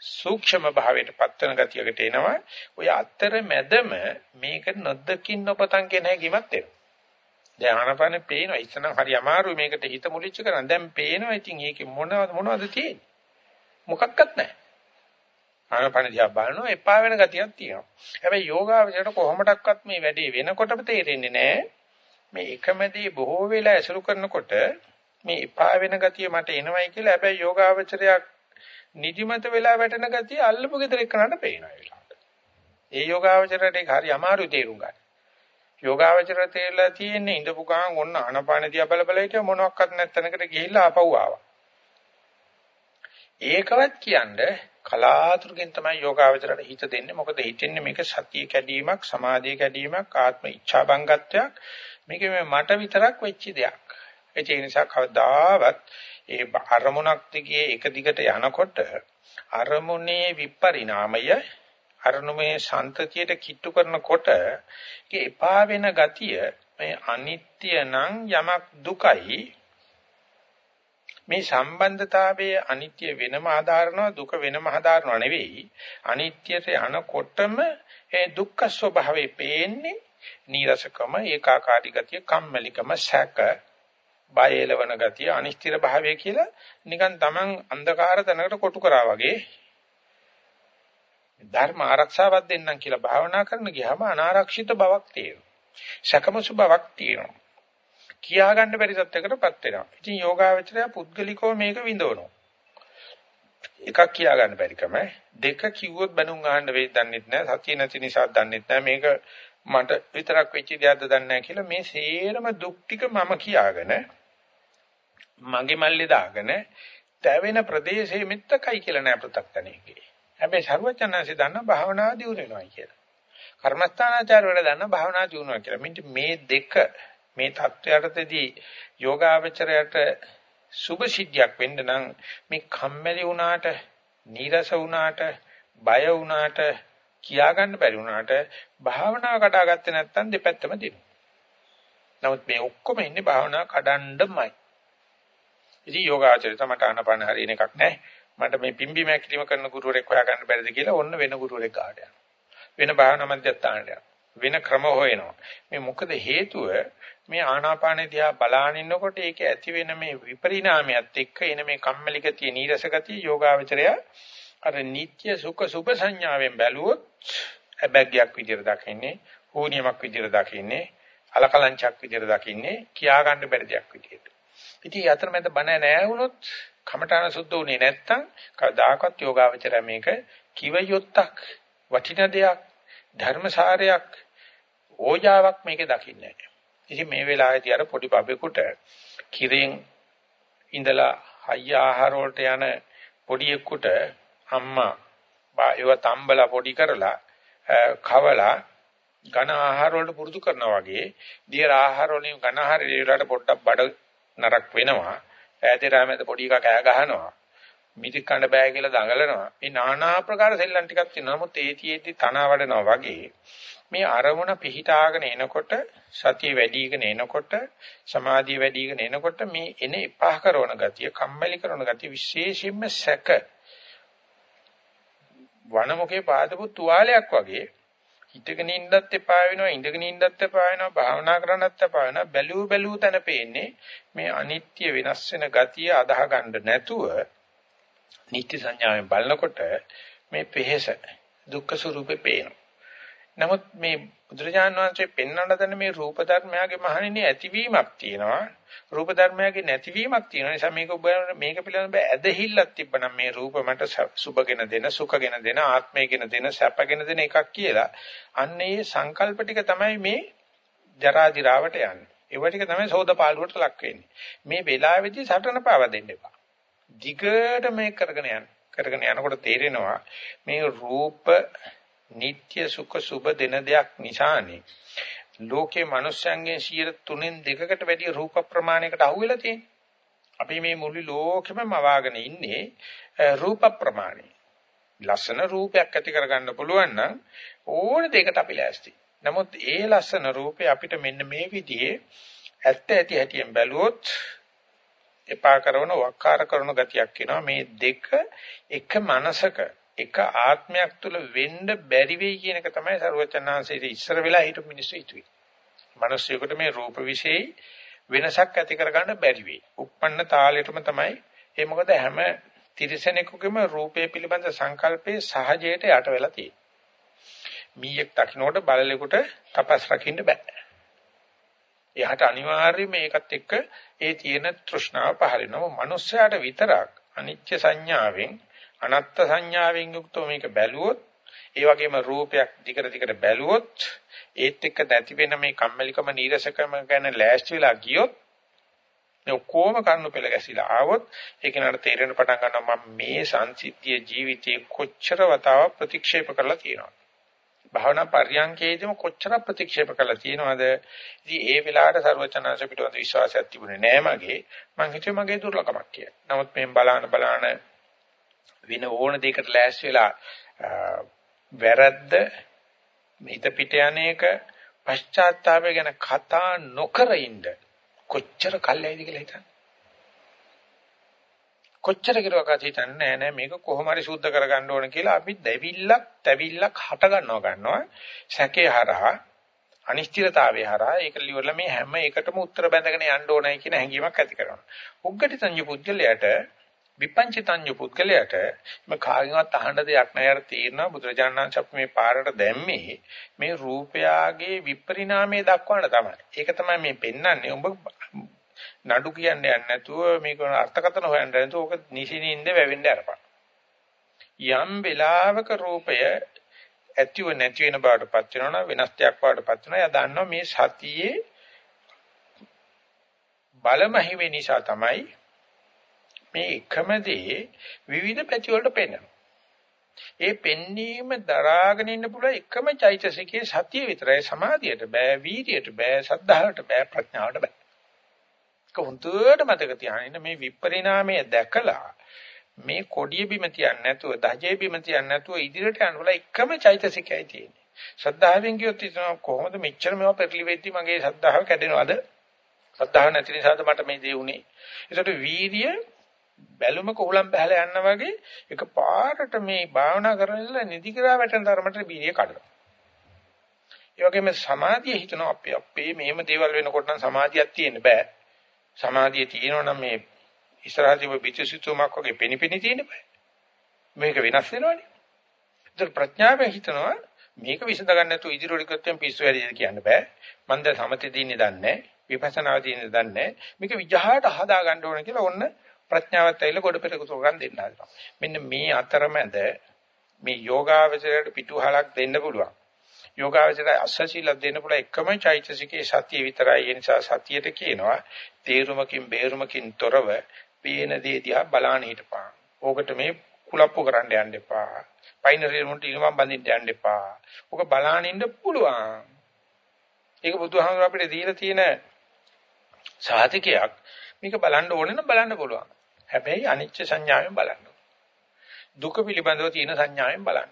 සූක්ෂම භාවයට පත්වන ගතියකට එනවා. ඔය අතර මැදම මේක නොදකින් නොපතන් කියන හැකියාවක් එනවා. දැන් ආනපන පේනවා ඉතන හරි අමාරුයි මේකට හිත මුලිච්ච කරන්න. දැන් පේනවා ඉතින් ඒකේ මොනවද මොනවද තියෙන්නේ? මොකක්වත් නැහැ. ආනපන දිහා බලනවා එපා වෙන ගතියක් තියෙනවා. හැබැයි යෝගාවචරයට කොහොමඩක්වත් මේ වැඩේ වෙනකොටම තේරෙන්නේ නැහැ. මේ එකමදී බොහෝ වෙලා ඇසුරු කරනකොට මේ එපා වෙන ගතිය මට එනවයි කියලා හැබැයි යෝගාවචරයක් නිදිමත වෙලා වැටෙන ගතිය අල්ලපු ගෙදර එක්කනට පේනවා ඒ වෙලාවට. ඒ යෝගාවචරයට ඒක හරි අමාරු තේරුම් ගන්න. යෝගාවචර තේරලා තියෙන්නේ ඉඳපු ගමන් ඔන්න ආනපාන දිහා බල බල හිටිය මොනවත් නැත්තනකට ගිහිල්ලා ආපහු ආවා. ඒකවත් කියන්නේ කලාතුරකින් තමයි යෝගාවචරයට හිත දෙන්නේ. මොකද හිතෙන්නේ මේක සතිය කැඩීමක්, සමාධිය කැඩීමක්, ආත්ම ඉච්ඡා බංගත්වයක්. මේක මට විතරක් වෙච්ච දෙයක්. ඒ නිසා කවදාවත් ඒ අරමුණක් දිගේ එක දිගට යනකොට අරමුණේ විපරිණාමය අරමුණේ සන්තතියට කිට්ටු කරනකොට ඒ එපා වෙන ගතිය මේ අනිත්‍ය නම් යමක් දුකයි. මේ සම්බන්ධතාවයේ අනිත්‍ය වෙනම ආධාරනවා දුක වෙනම ආධාරනවා නෙවෙයි. අනිත්‍යයට යනකොටම ඒ දුක්ඛ ස්වභාවය පේන්නේ නීරසකම ඒකාකාරී ගතිය කම්මැලිකම සැක බය එලවන ගතිය අනිශ්චිත භාවය කියලා නිකන් Taman අන්ධකාර තැනකට කොටු කරා වගේ ධර්ම ආරක්ෂාවක් දෙන්නම් කියලා භාවනා කරන ගියාම අනාරක්ෂිත බවක් තියෙනවා. සැකමසු බවක් තියෙනවා. කියා ගන්න බැරි තත්යකටපත් වෙනවා. ඉතින් යෝගාවචරය පුද්ගලිකව මේක විඳවනවා. එකක් කියා ගන්න බැරිකම දෙක කිව්වොත් බණුන් අහන්න වෙයි දන්නෙත් නැහැ. සතිය නැති නිසා දන්නෙත් නැහැ. මේක මට විතරක් වෙච්ච දෙයක්ද දන්නේ නැහැ කියලා මේ සේරම දුක් ටික මම කියාගෙන මගේ මල්ලේ දාගෙන තැවෙන ප්‍රදේශයේ මෙත්තකයි කියලා නෑ පෘථග්ජනයෙක්ගේ. හැබැයි ਸਰවඥාන්සේ දන්න භාවනා දියුණු වෙනවා කියලා. කර්මස්ථානාචාර වල දන්න භාවනා දියුණු වෙනවා කියලා. මින්ට මේ දෙක මේ தත්වයටදී යෝගාවචරයට සුභ සිද්ධියක් වෙන්න නම් මේ කම්මැලි වුණාට, නීරස වුණාට, බය වුණාට කියාගන්න බැරි වුණාට භාවනාව කඩාගත්තේ නැත්නම් දෙපැත්තම දෙනවා. නමුත් මේ ඔක්කොම ඉන්නේ භාවනාව කඩන්නමයි. ඉතින් යෝගාචරය තමයි ආනපන හරින එකක් නැහැ. මට මේ පිම්බි මැකිලිම කරන ගුරුවරෙක් හොයාගන්න බැරිද කියලා ඔන්න වෙන ගුරුවරෙක් ගාඩ යනවා. වෙන භාවනා මධ්‍යස්ථානට යනවා. වෙන ක්‍රම හොයනවා. මේ මොකද හේතුව මේ ආනාපාන දිහා බලාගෙන ඉන්නකොට ඒක ඇති වෙන මේ විපරිණාමයත් එක්ක එන මේ කම්මැලි ගතිය නීරස ගතිය යෝගාවචරය අර නিত্য සුඛ සුභ සංඥාවෙන් බැලුවොත් අබැග්යක් විදිහට දකින්නේ හෝනියමක් විදිහට දකින්නේ අලකලංචක් විදිහට දකින්නේ කියා ගන්න බැරි දෙයක් විදිහට. ඉතින් අතරමැද බණ නැහැ වුණොත් කමඨාන සුද්ධ උනේ නැත්තම් කවදාකවත් යෝගාවචරය මේක කිව යොත්තක් වටින දෙයක් ධර්මසාරයක් ඕජාවක් මේකේ දකින්නේ නැහැ. ඉතින් මේ වෙලාවේදී අර පොඩි බබෙකුට කිරෙන් ඉඳලා හයිය ආහාර වලට යන පොඩි එක්කුට අම්මා ඒව තම්බලා පොඩි කරලා කවලා ඝන ආහාර වලට පුරුදු කරනවා වගේ දියර ආහාර වලින් ඝන ආහාර වලට පොඩ්ඩක් බඩ නරක් වෙනවා ඈතේ රාමෙද පොඩි එකා කෑ ගහනවා. මිටි කන්න බෑ කියලා දඟලනවා. මේ নানা ආකාර සෙල්ලම් ටිකක් තියෙනවා. නමුත් ඒතියෙදි තන වඩනවා වගේ මේ අරමුණ පිහිටාගෙන එනකොට සතිය වැඩිගෙන එනකොට සමාධිය වැඩිගෙන එනකොට මේ එන එපා කරන ගතිය කම්මැලි කරන ගතිය විශේෂයෙන්ම සැක. වනමුකේ පාදපු තුවාලයක් වගේ හිටගෙන ඉන්නත් එපා වෙනවා ඉඳගෙන ඉන්නත් එපා වෙනවා භාවනා කරන්නත් එපා වෙනවා. බැලූ බැලූ තැන පේන්නේ මේ අනිත්‍ය වෙනස් වෙන ගතිය අදාහ ගන්න නැතුව නිත්‍ය සංඥාවෙන් බලනකොට මේ පෙහෙස දුක්ඛ ස්වરૂපේ පේනවා. නමුත් මේ බුදුරජාණන් වහන්සේ පෙන්වන්න දෙන මේ රූප ධර්මයාගේ මහණෙනි ඇතිවීමක් තියෙනවා. රූප ධර්මයාගේ නැතිවීමක් තියෙනවා. නිසා මේක මේක පිළිබඳව ඇදහිල්ලක් තිබ්බනම් මේ රූප මට සුභගෙන දෙන සුඛගෙන දෙන ආත්මයගෙන දෙන සැපගෙන දෙන එකක් කියලා. අන්න ඒ සංකල්ප ටික තමයි මේ ජරා දිරාවට යන්නේ. ඒව ටික තමයි සෝදපාලුවට ලක් වෙන්නේ. මේ වෙලාවේදී සටන පාව දෙන්න එපා. දිගට මේක කරගෙන යන්න කරගෙන යනකොට තේරෙනවා මේ රූප නিত্য සුඛ සුබ දෙන දෙයක් නිසානේ ලෝකේ මිනිස්යන්ගෙන් 3න් දෙකකට වැඩි රූප ප්‍රමාණයකට අහුවෙලා තියෙන්නේ. අපි මේ මුළු ලෝකෙම මවාගෙන ඉන්නේ රූප ප්‍රමාණය. ලස්සන රූපයක් ඇති කරගන්න පුළුවන් නම් ඕන දෙයකට අපි ලෑස්ති. නමුත් ඒ ලස්සන රූපේ අපිට මෙන්න මේ විදිහේ ඇත්ත ඇති හැටියෙන් බැලුවොත් එපා කරන වක්කාර කරන ගතියක් එනවා මේ දෙක එක මනසක එක ආත්මයක් තුල වෙන්න බැරි වෙයි කියන එක තමයි සරුවචනාංශයේ ඉස්සර වෙලා හිටපු මිනිස්සු හිතුවේ. මිනිස්සුෙකුට මේ රූප විශේෂයි වෙනසක් ඇති කරගන්න බැරි වෙයි. උප්පන්න තාලෙටම තමයි ඒ මොකද හැම තිරසනෙකුගේම රූපේ පිළිබඳ සංකල්පේ සහජයට යට වෙලා තියෙන්නේ. මීයක් දකින්නකොට බලලෙකුට තපස් රකින්න බෑ. එයාට අනිවාර්යයෙන් මේකත් එක්ක ඒ තියෙන තෘෂ්ණාව පහළ වෙනවා. මනුස්සයාට විතරක් අනිත්‍ය සංඥාවෙන් අනත්ත් සංඥාවෙන් යුක්තව මේක බැලුවොත් ඒ වගේම රූපයක් දිගට දිගට බැලුවොත් ඒත් එක්ක නැති වෙන මේ කම්මැලිකම නීරසකම ගැන ලෑස්ති වෙලා ගියොත් මේ ඔක්කොම කන්නු පෙළ ගැසිලා ආවොත් ඒක නට තේරෙන පටන් ගන්නවා මම මේ සංසිද්ධිය ජීවිතේ කොච්චර වතාවක් ප්‍රතික්ෂේප කරලා තියෙනවද? භාවනා පරියන්කේදීම කොච්චර ප්‍රතික්ෂේප කළා තියෙනවද? ඉතින් ඒ වෙලාවට ਸਰවචනංශ පිටවන්ත විශ්වාසයක් තිබුණේ නෑ මගේ. මං හිතුවේ මගේ දුර්ලභමක් කියලා. නමුත් මේ බලාන බලාන වෙන ඕන දෙයකට ලෑස්ති වෙලා වැරද්ද හිත පිට යන එක පශ්චාත්තාපය ගැන කතා නොකර ඉන්න කොච්චර කල්යයිද කියලා හිතන්න. කොච්චර කිරුවකත් හිතන්නේ නෑ නෑ මේක කොහොම හරි සූද්ධ කරගන්න ඕන කියලා අපි දෙවිල්ලක් තැවිල්ලක් හට ගන්නවා ගන්නවා සැකේ හරහා අනිශ්චිතතාවයේ හරහා ඒක liverලා මේ හැම එකටම උත්තර බැඳගෙන යන්න ඕනයි කියන හැඟීමක් ඇති කරනවා. උග්ගටි සංජ පුද්ගලයාට විපංචිතඤ්ඤ පුද්ගලයාට මේ කාගෙන්වත් අහන්න දෙයක් නැහැ. යාර තීරණ බුදුරජාණන් ශ්‍රප් මේ පාරට දැම්මේ මේ රූපයාගේ විපරිණාමය දක්වන්න තමයි. ඒක තමයි මේ පෙන්වන්නේ. උඹ නඩු කියන්නේ නැතුව මේක අර්ථකථන හොයන්න නැතුව ඕක නිසිනින්ද වැවෙන්න අරපන්. යම් වෙලාවක රූපය ඇතිව නැති වෙන බවටපත් වෙනවා වෙනස් දෙයක් බවටපත් වෙනවා. එයා දන්නවා මේ සතියේ බලමහිමේ නිසා තමයි මේ එකම දේ විවිධ පැති වලට පෙන්වනවා. ඒ පෙන්වීම දරාගෙන ඉන්න පුළුවන් එකම චෛතසිකයේ සතිය විතරයි සමාධියට බෑ වීර්යයට බෑ සද්ධාවට බෑ ප්‍රඥාවට බෑ. ඒක හොඳට මතක තියාගන්න මේ විපරිණාමය දැකලා මේ කොඩිය බිම තියන්නේ නැතුව දහජේ බිම තියන්නේ නැතුව ඉදිරියට යන්න බල එකම චෛතසිකයයි තියෙන්නේ. ශ්‍රද්ධාවෙන් කියොත් ඉතන කොහොමද මෙච්චර මේවා පෙරලි වෙද්දි මගේ ශ්‍රද්ධාව කැඩෙනවද? ශ්‍රද්ධාව නැති නිසාද මට මේ දේ උනේ. ඒකට වීර්ය බැලුම කොහුලම් බහලා යනවා වගේ එක පාරට මේ භාවනා කරනilla නිදි කරා වැටෙන තරමට බීරිය කඩනවා. ඒ වගේම සමාධිය හිතනවා අපි අපේ මෙහෙම දේවල් වෙනකොට නම් සමාධියක් තියෙන්න බෑ. සමාධිය තියෙනවා නම් මේ ඉස්සරහදීම පිටුසිතුමක් වගේ පෙනිපෙනි තියෙන්න බෑ. මේක වෙනස් වෙනවනේ. ඒතර ප්‍රඥාවෙන් හිතනවා මේක විසඳ ගන්න නැතුව ඉදිරියට ගත්තම පිස්සු වැඩිද කියන්න බෑ. මම දැන් සමතේ දින්නේ දන්නේ විපස්සනාව දින්නේ දන්නේ මේක විජහාට හදා ගන්න ඕන කියලා ඔන්න ප්‍රඥාවත් ඇවිල්ලා කොට පෙරකුතු ගන්න දෙන්න හදනවා. මෙන්න මේ අතරමැද මේ යෝගාවචරයට පිටුහලක් දෙන්න පුළුවන්. යෝගාවචරය අස්සසීලක් දෙන්න පුළුවන් එකම චෛතසිකේ සතිය විතරයි. ඒ නිසා සතියට කියනවා තේරුමකින් බේරුමකින් තොරව පේන දේ දිහා බලාන හිටපන්. ඕකට මේ කුලප්පු කරන්න යන්න එපා. පයින්රේ මුන්ට ඉලමම් බඳින්න යන්න එපා. ඕක බලාන ඉන්න පුළුවන්. ඒක බුදුහාමුදුර අපිට දීලා තියෙන සාධකයක්. මේක බලන්න ඕනේ නම් බලන්න පුළුවන්. හැබැයි අනිච්ච සංඥාවෙන් බලන්න. දුක පිළිබඳව තියෙන සංඥාවෙන් බලන්න.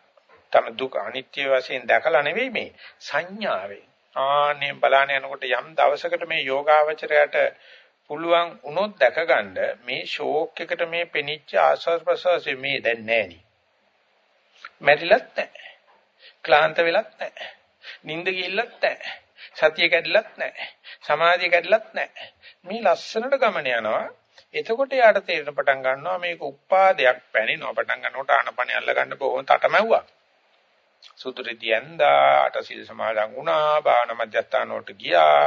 තම දුක අනිත්‍ය වශයෙන් දැකලා නෙවෙයි මේ සංඥාවෙන්. ආනේ බලාන යනකොට යම් දවසකට මේ යෝගාවචරයට පුළුවන් වුණොත් දැකගන්න මේ ෂෝක් එකට මේ පෙනිච්ච ආස්වාද ප්‍රසවාසය මේ දැන් නැහෙනි. මැරිලත් නැහැ. ක්ලාන්ත වෙලත් නැහැ. නිින්ද ගිහිල්ලත් නැහැ. සතිය කැඩිලත් නැහැ. සමාධිය කැඩිලත් නැහැ. මේ ලස්සනට ගමන යනවා. එතකොට යාට තේරෙන පටන් ගන්නවා මේක උපාදයක් පැනිනවා පටන් ගන්නකොට ආනපනේ අල්ල ගන්න බොහොම තටමැව්වා. සුදුරිදී ඇඳා අටසිල් සමාදන් වුණා භාවනා මධ්‍යස්ථාන වලට ගියා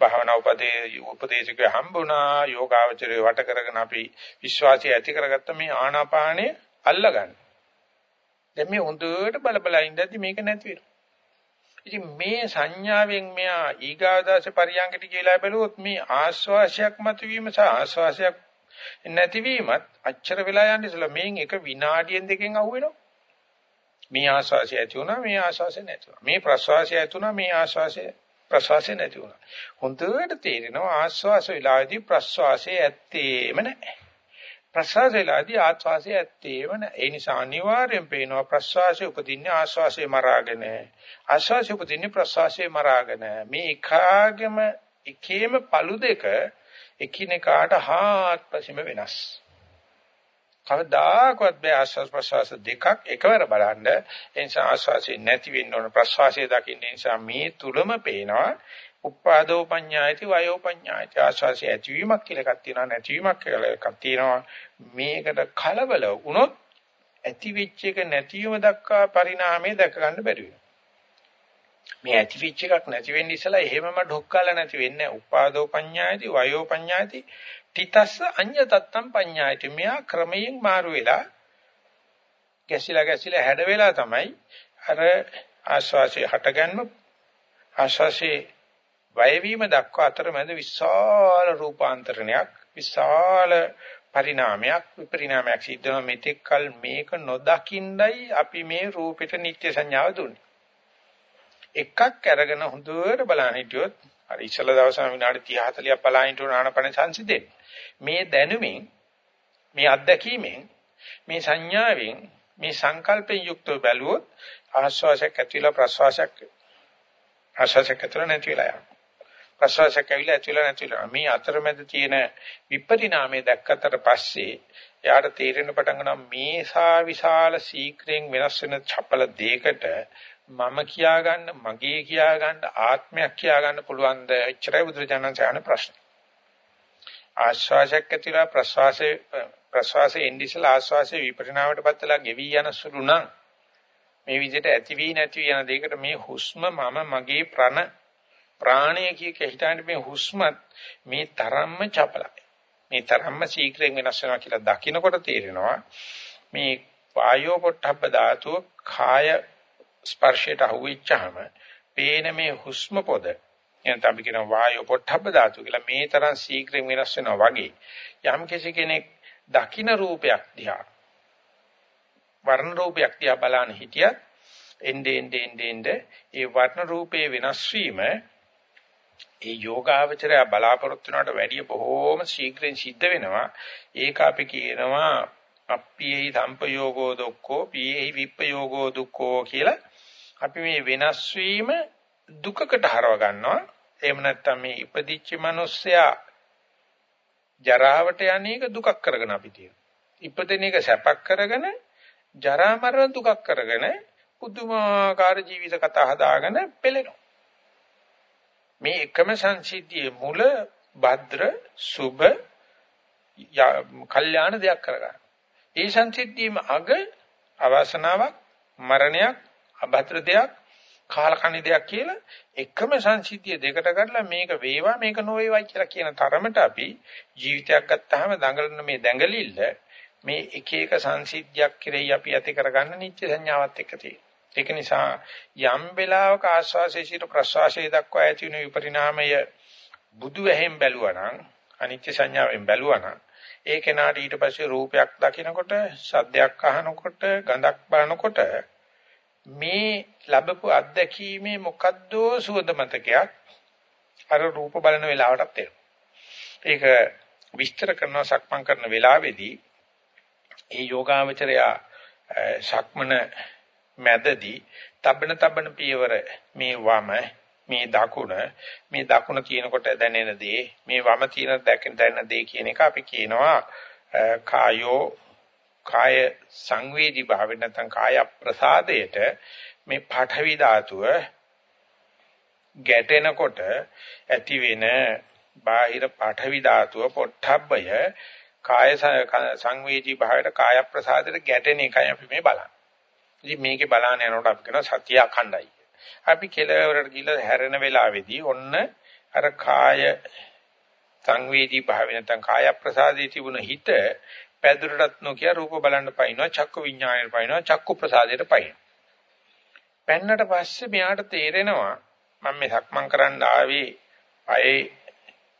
භාවනා උපදේ උපදේශකය හම්බුණා යෝගාවචරය වට කරගෙන අපි විශ්වාසය ඇති කරගත්ත මේ ආනාපානය අල්ලගන්න. දැන් මේ හොඳට බල බල ඉඳද්දි මේක නැති වෙනවා. ඉතින් මේ සංඥාවෙන් මෙයා ඊගාදාස පරියංගට කියලා බැලුවොත් මේ ආස්වාසයක් මතුවීම සහ ආස්වාසයක් නැතිවීමත් අච්චර වෙලා යන්නේ ඉතලා මේන් එක විනාඩියෙන් දෙකෙන් අහුවෙනවා. මේ ආස්වාසය ඇති වුණා මේ ආස්වාසය නැති වුණා. මේ ප්‍රස්වාසය ඇති වුණා මේ ආස්වාසය ප්‍රස්වාසය නැති වුණා. හොඳට තේරෙනවා ආස්වාස වෙලාවේදී ප්‍රස්වාසය ඇත්තේම නැහැ. ප්‍රසවාසයේදී ආස්වාසය ඇත්තේම නැහැ. ඒ නිසා අනිවාර්යෙන් පේනවා ප්‍රසවාසය උපදින්නේ ආස්වාසය මරාගෙන. ආස්වාසය උපදින්නේ ප්‍රසවාසය මරාගෙන. මේ එකාගෙම එකේම පළු දෙක එකිනෙකාට හාත්පසීම වෙනස්. කවදාකවත් බෑ ආස්වාස් ප්‍රසවාස දෙකක් එකවර බලන්න. ඒ නිසා ආස්වාසය නැති වෙන්න ඕන ප්‍රසවාසය දකින්න නිසා මේ තුලම පේනවා උපාදෝ පඤ්ඤායති වයෝ පඤ්ඤායති ආශාසය ඇතිවීමක් කියලා එකක් තියෙනවා නැතිවීමක් කියලා එකක් තියෙනවා. මේකට කලබල වුණොත් ඇති වෙච්ච එක නැතිවීම දක්වා පරිණාමය දැක ගන්න බැරි වෙනවා. මේ ඇති වෙච්ච එකක් නැති වෙන්න ඉස්සලා එහෙමම ඩොක්කාලා නැති වෙන්නේ උපාදෝ පඤ්ඤායති වයෝ පඤ්ඤායති තිතස්ස අඤ්‍ය තත්තම් පඤ්ඤායති මෙයා ක්‍රමයෙන් මාරු වෙලා ගැසිලා ගැසිලා හැඩ වෙලා තමයි අර ආශ්වාසය හටගන්න ආශ්වාසයේ වයවීම දක්වා අතරමැද විශාල රූපාන්තරණයක් විශාල පරිණාමයක් විපරිණාමයක් සිද්ධ වෙන මෙතෙක්කල් මේක නොදකින්නයි අපි මේ රූපෙට නිත්‍ය සංඥාව දුන්නේ. එකක් අරගෙන හොඳට බලන්න හිටියොත් අර ඉස්සල දවසම විනාඩි 30 40ක් බලන හිටුන ආනපන සංසිදෙන්නේ මේ දැනුමින් මේ අත්දැකීමෙන් මේ සංඥාවෙන් මේ සංකල්පෙන් යුක්තව බැලුවොත් ආස්වාසයක් ඇතිලා ප්‍රස්වාසයක් ආස්වාසයක් ඇතිලා නැතිලා යනවා. ප්‍රස්වාසයක් ඇවිල්ලා ඇතිලා නැතිලා මේ අතරමැද තියෙන විපරිණාමය දැක්කට පස්සේ එයාට තේරෙන පටන් ගන්නවා මේසා විශාල සීක්‍රයෙන් වෙනස් වෙන චපල දෙයකට මම කියා ගන්න මගේ කියා ගන්න ආත්මයක් කියා ගන්න පුළුවන් ද එච්චරයි බුදුරජාණන් සයන ප්‍රශ්නේ. ආශ්වාසයක් ඇතිලා ප්‍රශ්වාසයේ ප්‍රශ්වාසයේ ඉන්දිසල ආශ්වාසයේ විපරිණාමයට පත්ලා ගෙවි යන සුළු නම් මේ විදිහට ඇති වී නැති යන දෙයකට මේ හුස්ම මම මගේ ප්‍රණ ප්‍රාණය කිය කහිතානේ මේ හුස්මත් මේ තරම්ම චපලයි. මේ තරම්ම ශීක්‍රයෙන් වෙනස් වෙනවා කියලා දකිනකොට තේරෙනවා මේ වායෝ පොට්ටබ්බ ධාතුව කාය ස්පර්ශයට අහුවෙච්චාම පේන මේ හුස්ම පොද එනත අපි කියන වායෝ පොට්ටබ්බ ධාතුව කියලා මේ තරම් ශීක්‍රයෙන් වෙනස් වෙනවා වගේ යම් කෙනෙක් දකින රූපයක් දිහා වර්ණ රූපයක් දිහා බලන හිටියත් එnde ende ende ende ඒ වර්ණ රූපේ වෙනස් වීම ඒ යෝගාවචරය බලාපොරොත්තු වෙනවට වැඩිය බොහෝම ශීඝ්‍රයෙන් සිද්ධ වෙනවා. ඒක අපි කියනවා අප්පියෙහි සම්පයෝගෝ දුක්ඛෝ පියෙහි විප්පයෝගෝ දුක්ඛෝ කියලා අපි මේ වෙනස් වීම දුකකට හරව ගන්නවා. එහෙම නැත්නම් මේ ඉපදිච්ච මිනිස්සයා ජරාවට යන්නේක දුකක් කරගෙන අපි තියෙනවා. ඉපදෙන එක සැපක් කරගෙන ජරා මරණ දුකක් කරගෙන පුදුමාකාර ජීවිත කතා හදාගෙන පෙළෙනවා. මේ එකම සංසිද්ධියේ මුල භද්‍ර සුභ කල්යාණ දෙයක් කරගන්න. ඒ සංසිද්ධියේම අග අවසනාවක් මරණයක් අභද්‍ර දෙයක් කාලකණ්ණි දෙයක් කියලා එකම සංසිද්ධිය දෙකට කඩලා මේක වේවා මේක නොවේවා කියලා කියන තරමට අපි ජීවිතයක් ගත්තාම දඟලන මේ දැඟලිල්ල මේ එක එක සංසිද්ධියක් කෙරෙහි අපි ඇති කරගන්න නිත්‍ය සංඥාවත් එක්ක තියෙනවා. ඒක නිසා යම් වෙලාවක ආස්වාසේ සිට ප්‍රසවාසයේ දක්වා ඇති වෙන විපරිණාමය බුදු ඇහෙන් බැලුවා නම් අනිත්‍ය සංඥාවෙන් බැලුවා නම් ඒ කෙනාට ඊට පස්සේ රූපයක් දකිනකොට සද්දයක් අහනකොට ගඳක් බලනකොට මේ ලැබපු අත්දැකීමේ මොකද්ද සුවඳ මතකයක් අර රූප බලන වෙලාවටත් එනවා. ඒක විස්තර කරන සක්මන් කරන වෙලාවේදී ඒ යෝගාවචරයා සක්මන මැදදී තබන තබන පියවර මේ වම මේ දකුණ මේ දකුණ තියෙනකොට දැනෙන දේ මේ වම තියෙන දැනෙන දේ කියන එක අපි කියනවා කායෝ කාය සංවේදී භාවය නැත්නම් කාය ප්‍රසාදයට මේ පඨවි ධාතුව ගැටෙනකොට ඇති වෙන බාහිර පඨවි ධාතුව පොට්ටබ්බය කාය සංවේදී භාවයට කාය ප්‍රසාදයට ගැටෙන එකයි අපි මේ බලන්නේ. ඉතින් මේකේ බලාන යනකොට අපි කරන සතිය අඛණ්ඩයි. අපි කෙලවරට ගිහලා හැරෙන වෙලාවේදී ඔන්න අර කාය සංවේදී භාවය නැත්නම් කාය ප්‍රසාදයේ තිබුණ හිත පැදුරටත් නොකිය රූප බලන්න පයින්නවා චක්කු විඥාණයට පයින්නවා චක්කු ප්‍රසාදයට පයින්නවා. පෙන්නට පස්සේ මෙයාට තේරෙනවා මම මේ සක්මන් කරන්න ආවේ අයේ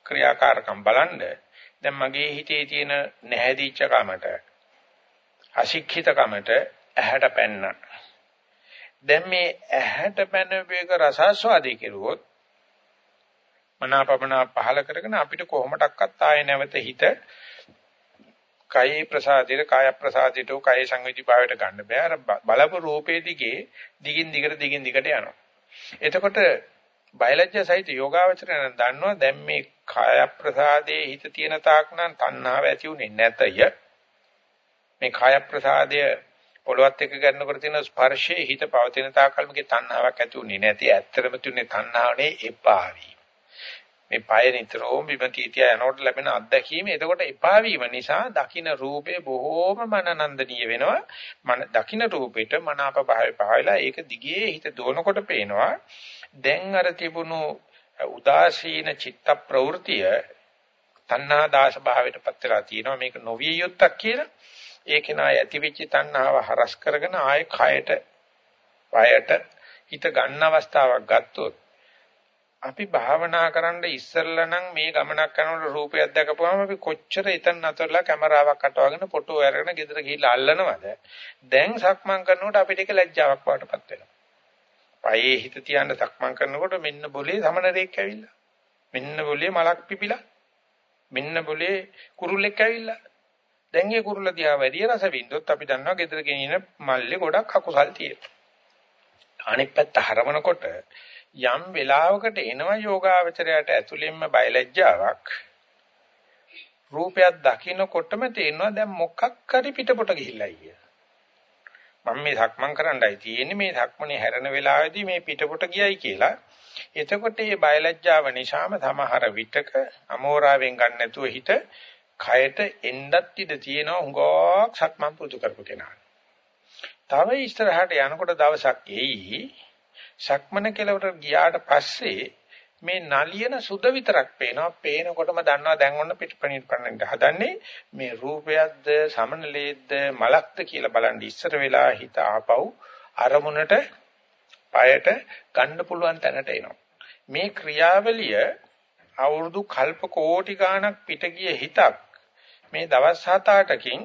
ක්‍රියාකාරකම් බලන්න දැන් මගේ හිතේ තියෙන නැහැදිච්ච කමට අශික්ෂිත කමට ඇහැට පැන්නා. දැන් මේ ඇහැට පැනපේක රසාස්වාදී කෙරුවොත් මනාපමනා පහල කරගෙන අපිට කොහොමඩක්වත් ආයේ නැවත හිත කයි ප්‍රසාදයට කාය ප්‍රසාදයට කාය සංවේදී භාවයට ගන්න බෑ. අර බලපු රූපේ දිගේ දිගින් දිගට දිගින් දිගට යනවා. එතකොට බයලජ්‍ය සහිත යෝගාවචරයන් දන්නවා දැන් මේ කාය ප්‍රසාදයේ හිත තියෙන තාක් නම් තණ්හාව ඇති උනේ නැතය. මේ කාය ප්‍රසාදයේ පොළොවත් එක්ක ගන්නකොට තියෙන ස්පර්ශයේ හිත පවතින තාකල්මගේ තණ්හාවක් ඇති උනේ නැති ඇත්තටම තුනේ තණ්හාවනේ එපා වීම. මේ පය නිතරම විමතිතිය යනකොට ලැබෙන අත්දැකීම එතකොට එපා වීම නිසා දකින්න රූපේ බොහෝම මනනන්දනීය වෙනවා. මන දකින්න රූපෙට මනාප භාවය පහයලා ඒක දිගේ හිත දුවනකොට පේනවා. දැන් අර තිබුණු උදාසීන චිත්ත ප්‍රවෘතිය තණ්හා දාශ භාවයට පත් වෙලා තියෙනවා මේක නොවිය යුත්තක් කියලා ඒ කෙනා ඇතිවිච්ච තණ්හාව හරස් කරගෙන ආයේ කයට වයයට හිත ගන්න අවස්ථාවක් ගත්තොත් අපි භාවනා කරන්න ඉස්සෙල්ලා නම් මේ ගමනක් කරනකොට රූපයක් දැකපුවාම අපි කොච්චර එතන නතරලා කැමරාවක් අටවගෙන ෆොටෝ අරගෙන ගෙදර ගිහිල්ලා අල්ලනවද? දැන් සක්මන් කරනකොට අපිට ඒක ලැජ්ජාවක් වඩටපත් වෙනවා. පයේ හිත තියන්න සක්මන් කරනකොට මෙන්න බොලේ සමනරේක් ඇවිල්ලා මෙන්න බොලේ මලක් පිපිලා මෙන්න බොලේ කුරුල්ලෙක් ඇවිල්ලා දැන් ඒ කුරුල්ල දිහා වැඩි රස වින්දොත් අපි දන්නවා ගෙදර ගෙනියන මල්ලේ ගොඩක් අකුසල් තියෙනවා. අනෙක් පැත්ත හරවනකොට යම් වෙලාවකට එනවා යෝගාවචරයට ඇතුළෙන්ම බයලජ්ජාවක් රූපයක් දකින්නකොටම තේරෙනවා දැන් මොකක් හරි පිටපොට ගිහිල්ලා කිය. මම මේ සක්මන් කරන්නයි තියෙන්නේ මේ සක්මනේ හැරෙන වෙලාවේදී මේ පිටපොට ගියයි කියලා. එතකොට මේ බයලජ්ජාව නිසාම සමහර විටක අමෝරාවෙන් ගන්න නැතුව හිත කයට එන්නත් ඉඩ තියෙනවා හුඟක් සක්මන් පුරුදු කරපු කෙනා. තව ඉස්සරහට යනකොට දවසක් එයි සක්මන කෙලවට ගියාට පස්සේ මේ නලියන සුද විතරක් පේනවා පේනකොටම දන්නවා දැන් ඔන්න පිටපණින් පන්නන්න හදන්නේ මේ රූපයක්ද සමනලේද්ද මලක්ද කියලා බලන් ඉස්සර වෙලා හිත ආපහු අරමුණට পায়ට ගන්න පුළුවන් තැනට එනවා මේ ක්‍රියාවලිය අවුරුදු කල්ප කෝටි ගාණක් පිට ගිය හිතක් මේ දවස් 7-8කින්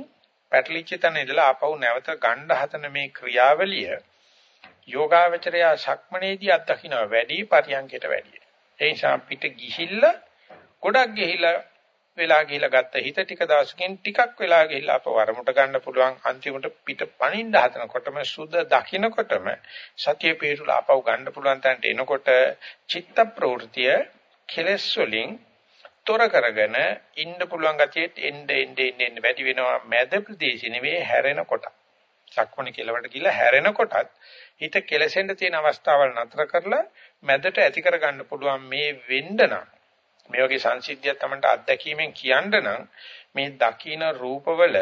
පැටලිච්ච තැන ඉඳලා ආපහු නැවත ගන්න හදන මේ ක්‍රියාවලිය යෝගාවචරය සක්මනේදී අත්දකින්න වැඩි පරියන්කයට වැඩි. ඒ නිසා පිට ගිහිල්ලා ගොඩක් ගිහිල්ලා වෙලා ගිහිල්ලා ගත්ත හිත ටික දවසකින් ටිකක් වෙලා ගිහිල්ලා අප වරමුට ගන්න පුළුවන් අන්තිමට පිට පණින්න හදනකොටම සුද දකින්නකොටම සතිය පිටුලා අපව ගන්න පුළුවන් තැනට එනකොට චිත්ත ප්‍රවෘතිය කෙලස් වලින් තොර කරගෙන ඉන්න පුළුවන් ගතියට එන්න එන්න එන්න වැඩි වෙනවා මැද ප්‍රදේශ නෙවෙයි හැරෙනකොට. සක්මණ කෙලවට ගිහලා හැරෙනකොටත් හිත කෙලසෙන්න තියෙන අවස්ථාවල් නතර කරලා මැදට ඇති කරගන්න පුළුවන් මේ වෙන්න නම් මේ වගේ සංසිද්ධියක් තමයි අත්දැකීමෙන් කියන්න නම් මේ දකින රූපවල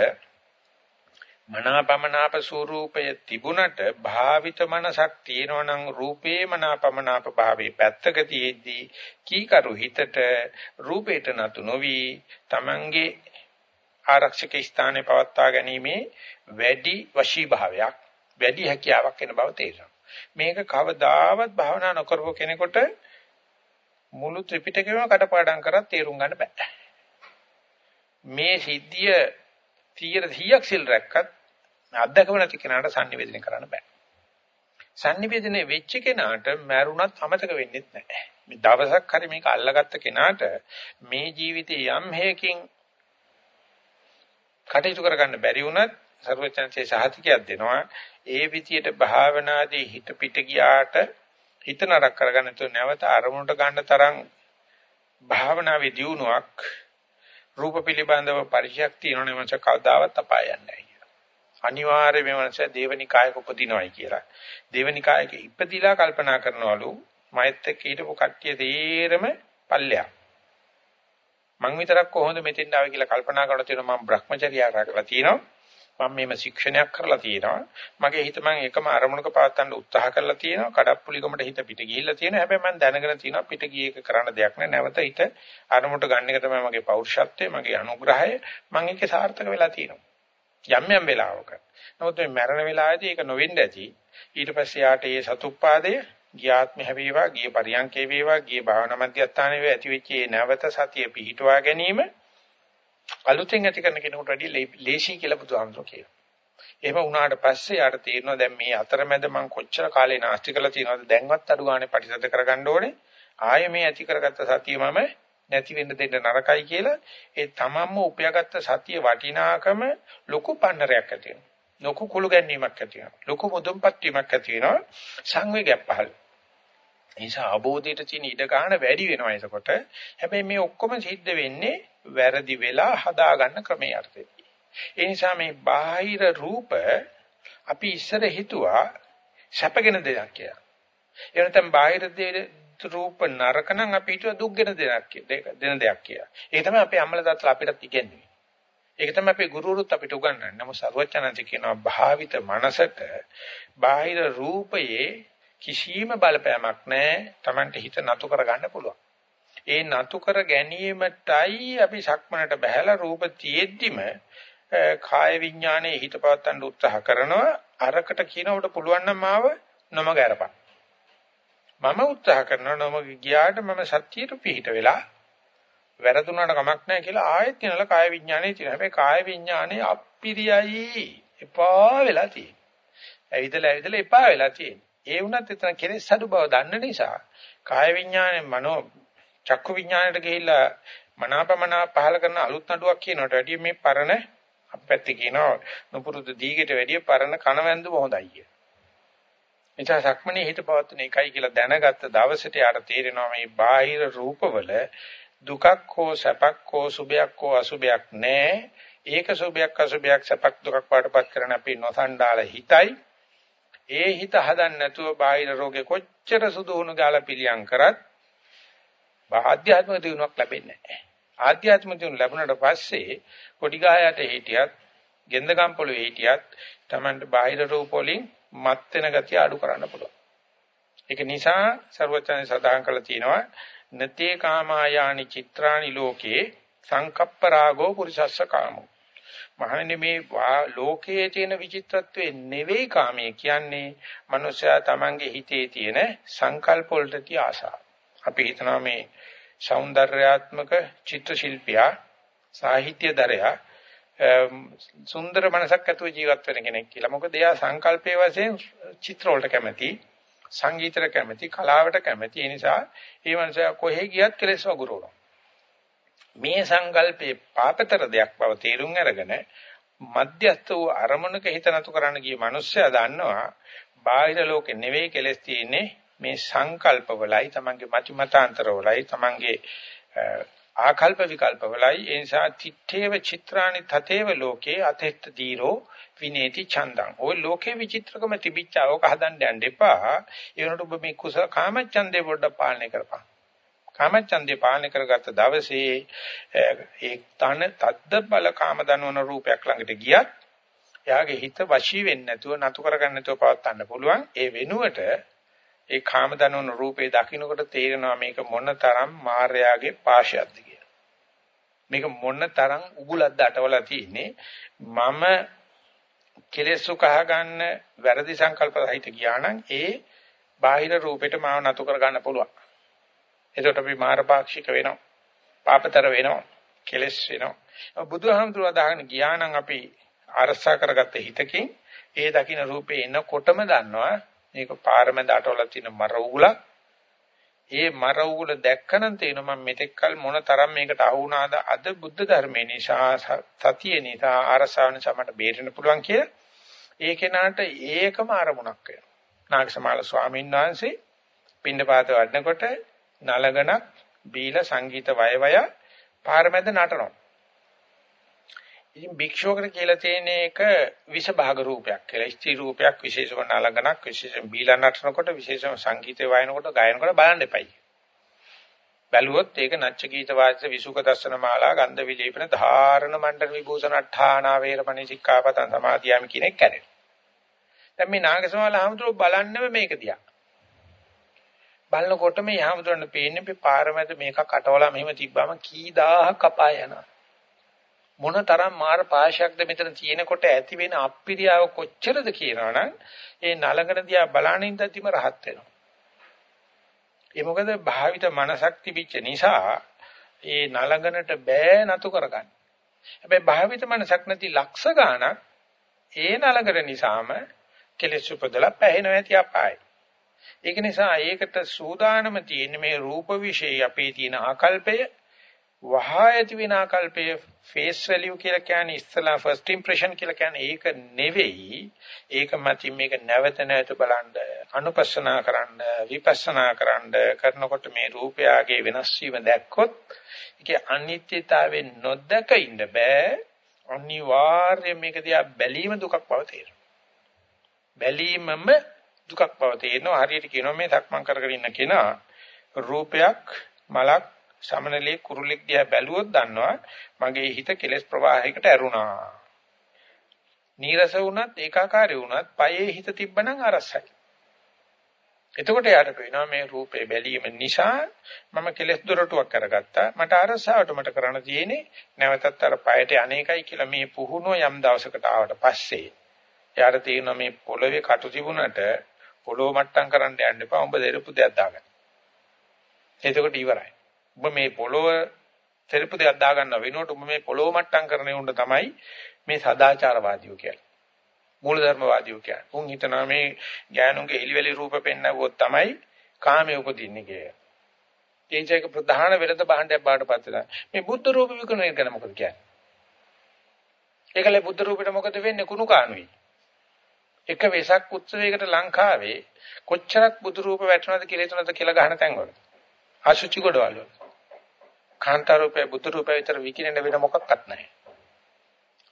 මනාපමනාප ස්වરૂපය තිබුණට භාවිත මනසක් තියෙනවා නම් රූපේ මනාපමනාප භාවයේ පැත්තක තියෙද්දී කීකරු හිතට රූපේට නතු නොවි තමන්ගේ ආරක්ෂක ස්ථානයේ පවත්වා ගැනීමේ වැඩි වශී භාවයක් වැඩි හැකියාවක් වෙන බව තේරෙනවා. මේක කවදාවත් භාවනා නොකරපු කෙනෙකුට මුළු ත්‍රිපිටකයම කටපාඩම් කරත් තේරුම් ගන්න බෑ. මේ සිද්ධිය 100ක් සිල් රැක්කත් අත්දකම නැති කෙනාට sannivedana කරන්න බෑ. sannivedana වෙච්ච කෙනාට මරුණත් අමතක වෙන්නේ නැහැ. මේ දවසක් හරි මේක අල්ලගත්ත කෙනාට මේ ජීවිතේ යම් හේකින් කටයුතු කරගන්න බැරි වුණත් සර්වචන්සේ සහතිකයක් දෙනවා. ඒ විදියට භාවනාදී හිත පිට ගියාට හිත නරක කරගන්න තු නැවත අරමුණට ගන්න තරම් භාවනාවේ දියුණුවක් රූප පිළිබඳව පරිචයක් තියෙනවනේ මච කවදාවත් අපාය යන්නේ නැහැ අනිවාර්යයෙන් මේ මනස දේවනිකායක උපදිනවයි කියලා. දේවනිකායක ඉපදිලා කල්පනා කරනවලු මෛත් එක්ක හිටපු කට්ටිය තේරම පල්ලයක්. මං විතරක් කොහොමද මෙතෙන් ආවේ කියලා කල්පනා කරලා තියෙනවා මම Brahmacharya කරලා තියෙනවා. මම මේම ශික්ෂණයක් කරලා තියෙනවා. මගේ හිත මම එකම අරමුණක පවත්වන්න උත්සාහ කරලා තියෙනවා. කඩප්පුලිකමට හිත පිට ගිහිල්ලා තියෙනවා. හැබැයි මම දැනගෙන තියෙනවා පිට ගිය එක කරන්න දෙයක් නෑ. නැවත හිත අරමුණට ගන්න එක තමයි මගේ පෞරුෂත්වය, මගේ අනුග්‍රහය. මම ඒකේ සාර්ථක වෙලා තියෙනවා. යම් යම් වෙලාවක. නමුත් මේ මරණ වෙලාවේදී ඒක නොවෙන්න ඇති. ඊට පස්සේ යාට ඒ සතුප්පාදය ගියාත්ම හැවේවා, ගිය පරියන්කේ වේවා, ගිය භාවනා මධ්‍යස්ථානයේ වේ ඇති වෙච්ච නැවත සතිය පිහිටුවා ගැනීම අලුතෙන් ඇති කරන කෙනෙකුට වැඩිය ලේසි කියලා බුදුහාමුදුරුවෝ කියනවා. එහෙම වුණාට පස්සේ යාට තේරෙනවා දැන් මේ අතරමැද මම කොච්චර කාලේ නාස්ති කරලා තියෙනවද දැන්වත් අඩු ගානේ පරිසද කරගන්න ඕනේ. ආයේ මේ ඇති කරගත්ත සතිය මම නැති වෙන්න දෙන්න නරකයි කියලා ඒ තමන්ම උපයාගත්ත සතිය වටිනාකම ලොකු පන්නරයක් ඇති වෙනවා. ලොකු කුළු ගැනීමක් ඇති වෙනවා. ලොකු මුදුන්පත් වීමක් ඇති වෙනවා. සංවේගයක් පහළ. ඒ නිසා අවබෝධයට තියෙන ඉඩ ගන්න වැඩි වෙනවා එතකොට. හැබැයි මේ ඔක්කොම සිද්ධ වෙන්නේ වැරදි වෙලා හදාගන්න ක්‍රමයේ අර්ථයයි. ඒ නිසා මේ බාහිර රූප අපි ඉස්සර හිතුවා සැපගෙන දෙයක් කියලා. ඒ නැත්නම් බාහිර රූප නරක නම් අපි හිතුවා දුක්ගෙන දෙයක් දෙන දෙයක් කියලා. ඒක තමයි අපේ අම්මලා තාත්තලා අපිටත් ඉගෙනුවේ. ඒක තමයි අපේ ගුරුවරුත් අපිට උගන්වන්නේ. නමුත් සර්වචනන්ත කියනවා භාවිත මනසක බාහිර රූපයේ කිසිම බලපෑමක් නැහැ. Tamante හිත නතු කරගන්න පුළුවන්. ඒ නතු කර ගැනීමටයි අපි සක්මනට බහැලා රූප තියෙද්දිම කාය විඥානයේ හිත පවත්තන්න උත්සාහ කරනවා. අරකට කියනවට පුළුවන් නම් මාව නොමග අරපන් මම උත්සාහ කරනවා නොමග ගියාට මම සත්‍යයට පිහිට වෙලා වැරදුනාට කමක් නැහැ කියලා ආයෙත් කියනලා කාය විඥානයේ තියෙන හැබැයි කාය විඥානයේ අප්පිරියයි. එපා වෙලා තියෙන ඇවිදලා ඇවිදලා එපා වෙලා තියෙන ඒ වුණත් එතන කෙලෙස් අඩු බව දන්න නිසා කාය විඥානයේ මනෝ චක්කු විඥාණයට ගිහිල්ලා මනාපමනා පහල කරන අලුත් නඩුවක් කියනට වැඩිය මේ පරණ අපැත්තේ කියනවා නුපුරුදු දීගෙට වැඩිය පරණ කනවැන්දුම හොඳයි කිය. එචා සක්මනේ හිත පවත්වන එකයි කියලා දැනගත්ත දවසට යාට තේරෙනවා මේ බාහිර රූපවල දුකක් හෝ සැපක් හෝ සුභයක් හෝ අසුභයක් නැහැ. ඒක සුභයක් අසුභයක් සැපක් දුකක් වඩපත් කරන අපි නොසන්ඩාල හිතයි. ඒ හිත හදන්න නැතුව බාහිර රෝගේ කොච්චර සුදුහුණු ගාලා පිළියම් කරත් ආධ්‍යාත්මික දියුණුවක් ලැබෙන්නේ නැහැ. ආධ්‍යාත්මික දියුණුව ලැබුණාට පස්සේ කොටි ගායට හිටියත්, ගෙන්දගම් පොළවේ හිටියත් Tamanට බාහිර රූප වලින් මත් වෙන ගතිය අඩු කරන්න පුළුවන්. ඒක නිසා ਸਰවචන සදාහන් කළා තියෙනවා නතේ කාමායානි චිත්‍රානි ලෝකේ සංකප්ප රාගෝ පුරිසස්ස කාමෝ. මහන්නේ මේ ලෝකයේ තියෙන විචිත්‍රත්වයේ නෙවෙයි කාමයේ කියන්නේ මනුෂයා තමන්ගේ හිතේ තියෙන සංකල්ප වලට තිය ආශාව. අපි හිතනවා මේ సౌందర్యාත්මක චිත්‍ර ශිල්පියා සාහිත්‍යදරයා සුන්දර මනසක් ඇතුව ජීවත් වෙන කෙනෙක් කියලා. මොකද එයා සංකල්පයේ වශයෙන් චිත්‍ර වලට කැමති, සංගීතර කැමති, කලාවට කැමති. ඒ නිසා මේ මනුෂයා කොහේ ගියත් කෙලෙස් වගුරුවනවා. මේ සංකල්පේ පාපතර දෙයක් බව තේරුම් අරගෙන මධ්‍යස්ත වූ අරමුණක හිත නතු කරන්න ගිය මනුස්සයා දන්නවා බාහිර ලෝකේ නෙවෙයි කෙලස් තියෙන්නේ මේ සංකල්පවලයි තමන්ගේ මතිමතාන්තරවලයි තමන්ගේ ආකල්ප විකල්පවලයි ඒ නිසා තිත්තේව චිත්‍රානි තතේව ලෝකේ අතෙත් දීරෝ විනේති චන්දං ওই ලෝකේ විචිත්‍රකම තිබිච්චවක හදන්න යන්න එපා. ඒ වුණාට ඔබ මේ කුස කාමච්ඡන්දේ පොඩ්ඩක් පාලනය කරපන්. කාමච්ඡන්දේ පාලනය කරගත්ත දවසේ ඒ තන තද්ද බල කාම දනවන රූපයක් ළඟට ගියත් එයාගේ හිත වශී වෙන්නේ නැතුව නතු කරගන්න නැතුව පවත්වන්න පුළුවන් ඒ වෙනුවට ඒ කාම දනවන රූපේ දකින්නකොට තේරෙනවා මේක මොන තරම් මායාවේ පාශයක්ද කියලා. මේක මොන තරම් උගුලක්ද අටවලා තියෙන්නේ මම කෙලෙස් සුකහ ගන්න වැරදි සංකල්ප සහිත ගියා නම් ඒ බාහිර රූපෙට මාව නතු කර ගන්න පුළුවන්. එතකොට අපි මාරපාක්ෂික වෙනවා. පාපතර වෙනවා. කෙලස් වෙනවා. බුදුහාමුදුරුවෝ දාගෙන ගියා නම් අපි අරසා කරගත්ත හිතකින් ඒ දකින්න රූපේ එනකොටම දන්නවා මේක පාරමෙන් දාටවල තියෙන මර උගුලක්. ඒ මර උගුල දැක්කනම් තේරෙනවා මම මෙතෙක්කල් මොන තරම් මේකට අහු වුණාද අද බුද්ධ ධර්මයේ නිසා සතිය නිසා අරසාවන සමට බේරෙන්න පුළුවන් කියලා. ඒ කෙනාට ඒකම අරමුණක් වෙනවා. නාගසමාල ස්වාමීන් වහන්සේ පින්නපාත වඩනකොට නලගණක් බීලා සංගීත වයවය පාරමැද නටනවා. ඉතින් භික්ෂුවකට කියලා තියෙන එක විෂ භාග රූපයක් කියලා. ස්ත්‍රී රූපයක් විශේෂම නලගණක් විශේෂම බීලා නටනකොට විශේෂම සංගීතය වයනකොට ගායනකොට බලන්න එපයි. බැලුවොත් ඒක නච්ච ගීත වාද්‍ය විසුක දර්ශන මාලා ගන්ධ විලේපන ධාරණ මණ්ඩල විභූෂණ අට්ඨානා වේරමණී සික්ඛාපතං සමාදියාමි කියන එක කැරේ. දැන් මේ නාගසමාල හමුදුර බලන්නම මේක දිහා. බලනකොට මේ යහමතුරන්න පේන්නේ මේ පාරමැද මේක කටවලා මෙහෙම තිබ්බම කී දහහක් අපාය යනවා. මොන තරම් මාර පාශයක්ද මෙතන තියෙනකොට ඇති වෙන අප්පිරියාව කොච්චරද කියනවනම් ඒ නලකන දිහා බලානින් දැතිම රහත් වෙනවා. ඒ මොකද භාවිත මනසක් තිබිච්ච නිසා ඒ නලගනට බෑ නතු කරගන්න. හැබැයි භාවිත මනසක් නැති ලක්ෂ ගාණක් ඒ නලගන නිසාම කෙලෙස් උපදලා පැහැෙනවා ඇති අපායයි. ඒක නිසා ඒකට සූදානම තියෙන මේ රූප વિશે අපේ තියෙන ආකල්පය වහා ඇති වෙන ආකල්පය face value කියලා කියන්නේ ඉස්සලා first impression කියලා කියන්නේ ඒක නෙවෙයි. ඒක මතින් මේක නැවත නැවත බලන්න අනුපස්සනා කරන්න විපස්සනා කරන්න කරනකොට මේ රූපයගේ වෙනස් වීම දැක්කොත් ඒකේ අනිත්‍යතාවයෙන් නොදක ඉන්න බෑ. අනිවාර්යයෙන් මේක දිහා බැලීම දුකක් බව තේරෙනවා. බැලීමම දුකක් බව තේරෙනවා හරියට කියනවා මේ සක්මන් කරගෙන ඉන්න කෙනා රූපයක් මලක් සමනලේ කුරුලෙක් දිහා බැලුවොත් දන්නවා මගේ හිත කෙලස් ප්‍රවාහයකට ඇරුණා. නීරස වුණත් ඒකාකාරී වුණත් පයේ හිත තිබ්බනම් අරසයි. එතකොට යාට පේනවා මේ රූපේ බැලීම නිසා මම කෙලස් දොරටුවක් කරගත්තා. මට අරසාවට මට කරන්න තියෙන්නේ නැවතත් අර පයට අනේකයි කියලා මේ පුහුණුව යම් දවසකට ආවට පස්සේ යාට තේරෙනවා මේ පොළවේ කටු තිබුණට පොළොව මට්ටම් කරන්න යන්න එපා. උඹ දෙරපු දෙයක් දාගන්න. එතකොට ඉවරයි. උඹ මේ පොළොව දෙරපු දෙයක් දාගන්න වෙනුවට උඹ මේ පොළොව මට්ටම් කරන උන්ට තමයි මේ සදාචාරවාදීෝ කියන්නේ. මූලධර්මවාදීෝ කියන්නේ. උන් හිතනවා මේ ඥානුන්ගේ එලිවැලි රූප පෙන්නවොත් තමයි කාමයේ උපදින්නේ කියලා. තේජයක ප්‍රධාන වෙලද බහණ්ඩයක් බාටපත් වෙනවා. මේ බුද්ධ රූප විකුණන එක ගැන මොකද කියන්නේ? ඒකල බුද්ධ රූපෙට මොකද වෙන්නේ කුණු කාණුයි. එක වෙසක් උත්සවයකට ලංකාවේ කොච්චරක් බුදු රූප වැටෙනවද කියලා හිතනද කියලා ගහන තැන්වල. අසුචි ගොඩවල. කාන්තා රූපේ බුදු රූපේ විතර විකිනෙන්න වෙන මොකක්වත් නැහැ.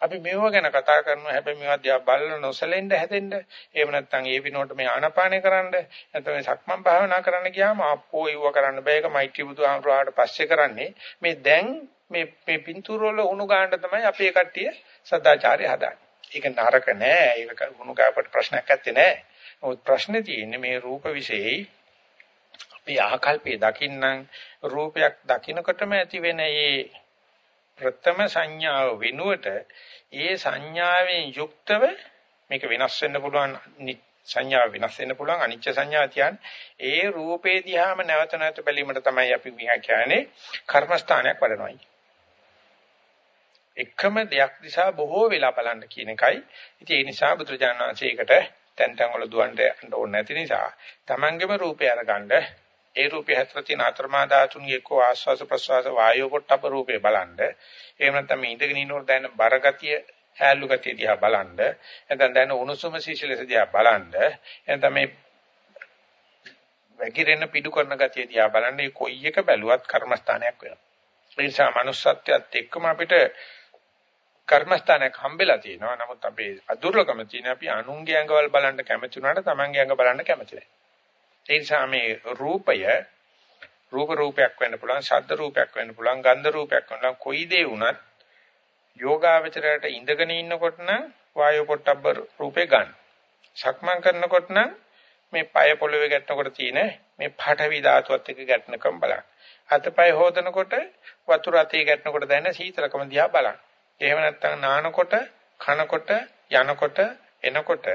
අපි මේව ගැන කතා කරනවා හැබැයි මේවා දිහා බලන නොසලෙන්න හැදෙන්න එහෙම නැත්නම් ඒ විනෝඩ මේ ආනාපානය කරන්න නැත්නම් මේ සක්මන් භාවනා කරන්න ගියාම අපෝ ඉව කරන්න බෑ ඒක මෛත්‍රී බුදුහාමුදුරුවාට පස්සේ කරන්නේ මේ දැන් මේ මේ පින්තූර වල උණු ගන්න තමයි අපේ කට්ටිය සදාචාරය හදාන්නේ. ඒක නරක නෑ ඒක උණු ගාපට ප්‍රශ්නයක් නැත්තේ නෑ. නමුත් ප්‍රශ්නේ තියෙන්නේ මේ රූප විශේෂයි අපි ආකල්පේ දකින්නම් රූපයක් දකින්නකොටම ඇති වෙන මේ ප්‍රථම සංඥාව වෙනුවට ඒ සංඥාවෙන් යුක්තව මේක වෙනස් වෙන්න පුළුවන් සංඥාව වෙනස් වෙන්න පුළුවන් අනිච්ච සංඥා කියන්නේ ඒ රූපේ දිහාම නැවත නැවත බැලීමට තමයි අපි මියා කියන්නේ කර්මස්ථානයක් වඩනවායි. එකම දෙයක් දිහා බොහෝ වෙලා බලන්න කියන එකයි. ඉතින් ඒ නිසා බුදුරජාණන් වහන්සේ ඒකට තැන් තැන් වල දුවන්න යන්න ඕනේ නැති නිසා තමන්ගේම රූපය අරගන්න ඒ රූපය හැතර තියෙන අතරමා ධාතුන්ගේ එක්ක ආස්වාස ප්‍රස්වාස වායෝ පොට්ටප රූපේ බලන්න. එහෙම නැත්නම් මේ ඉඳගෙන ඉන්නකොට දැනෙන බරගතිය හැලු ගතිය දිහා බලන්න. නැත්නම් දැනෙන උණුසුම සීසලස දිහා බලන්න. නැත්නම් මේ වැగిරෙන පිටු කරන ගතිය දිහා බලන්න. මේ කොයි එක බැලුවත් කර්මස්ථානයක් වෙනවා. ඒ නිසා manussත්වයට එක්කම අපිට කර්මස්ථානයක් හම්බෙලා තියෙනවා. නමුත් අපේ අදුර්ලකම තියෙන අපි අනුන්ගේ ඇඟවල් බලන්න කැමති වුණාට තමන්ගේ ඇඟ බලන්න කැමති නැහැ. ඒ නිසා මේ රූපය රූප රූපයක් වෙන්න පුළුවන්, ශබ්ද රූපයක් වෙන්න පුළුවන්, ගන්ධ රූපයක් වෙන්න පුළුවන්. කොයි දේ වුණත් යෝගාවචරයට ඉඳගෙන ඉන්නකොට නම් වායු පොට්ටබ්බ රූපේ ගන්න. සක්මන් කරනකොට නම් මේ পায় පොළවේ ගැටෙනකොට තියෙන මේ පඨවි ධාතුවත් එක්ක ගැටෙනකම් බලන්න. අතපය හොදනකොට වතුර අතේ ගැටෙනකොට දැනෙන සීතලකම දිහා බලන්න. එහෙම නැත්නම් නානකොට, කනකොට, යනකොට, එනකොට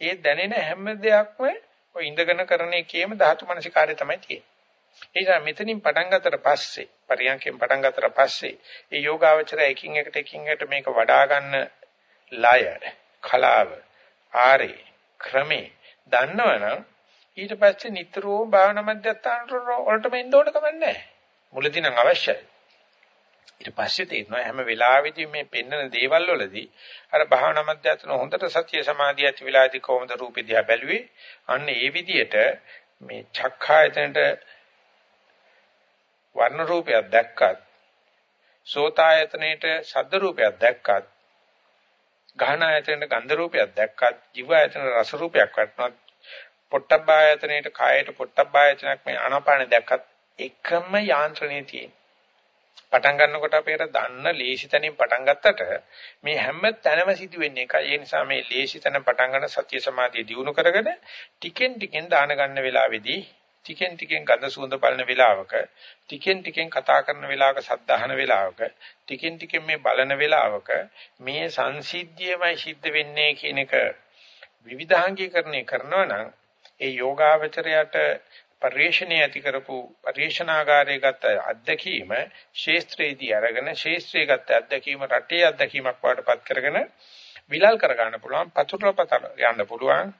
ඒ දැනෙන හැම දෙයක්ම ඔය ඉඳගෙන කරන එකේම ධාතු මනසිකාරය තමයි තියෙන්නේ. ඒ නිසා මෙතනින් පටන් ගත්තට පස්සේ, පරියන්කෙන් පටන් ගත්තට පස්සේ, ඒ යෝගාවචරය එකින් එකට එකින් එකට මේක වඩා ගන්න ලය, කලාව, ආරේ, ක්‍රමේ දන්නවනම් ඊට පස්සේ නිතරම භාවනා මධ්‍යස්ථානට වලටම එන්න ඕන කමක් නැහැ. මුලදී නම් අවශ්‍යයි. ඊට පස්සේ තේරෙනවා හැම වෙලාවෙදී මේ පෙන්වන දේවල් වලදී අර භාවනා මධ්‍යස්ථාන හොඳට සතිය සමාධිය ඇති වෙලාදී කොහොමද රූපෙ දිහා බැලුවේ? අන්න ඒ විදිහට මේ චක්ඛායතනට වර්ණ රූපයක් දැක්කත් සෝතායතනයේට ශබ්ද රූපයක් දැක්කත් ගහනායතනයේට ගන්ධ රූපයක් දැක්කත් ජීවායතනයේ රස රූපයක් වටනත් පොට්ටබ්බායතනයේට කායයට පොට්ටබ්බායතනයක් මේ ආනාපාන දැක්කත් එකම යාන්ත්‍රණයේ තියෙන පටන් ගන්නකොට අපේට දන්න ලේසි තැනින් පටන් ගත්තට මේ හැම තැනම සිදු වෙන්නේ එකයි. ඒ නිසා මේ ලේසි තැන පටන් ගන්න සත්‍ය සමාධිය දියුණු කරගෙන ටිකෙන් ටිකෙන් දාන ගන්න වෙලාවේදී ටිකෙන් ටිකෙන් ගඳ සුවඳ බලන වෙලාවක ටිකෙන් ටිකෙන් කතා කරන වෙලාවක සද්ධාහන වෙලාවක ටිකෙන් ටිකෙන් මේ බලන වෙලාවක මේ සංසිද්ධියමයි සිද්ධ වෙන්නේ කියන එක විවිධාංගීකරණය කරනවා නම් ඒ යෝගාවචරයට පරිශ්‍රණය ඇති කරපු පරිශ්‍රණාගාරයේ ගත අත්දැකීම ශේස්ත්‍රයේදී අරගෙන ශේස්ත්‍රයේ ගත අත්දැකීම රටේ අත්දැකීමක් වඩපත් කරගෙන විලල් කර ගන්න පුළුවන් පතුරල පතර යන්න පුළුවන්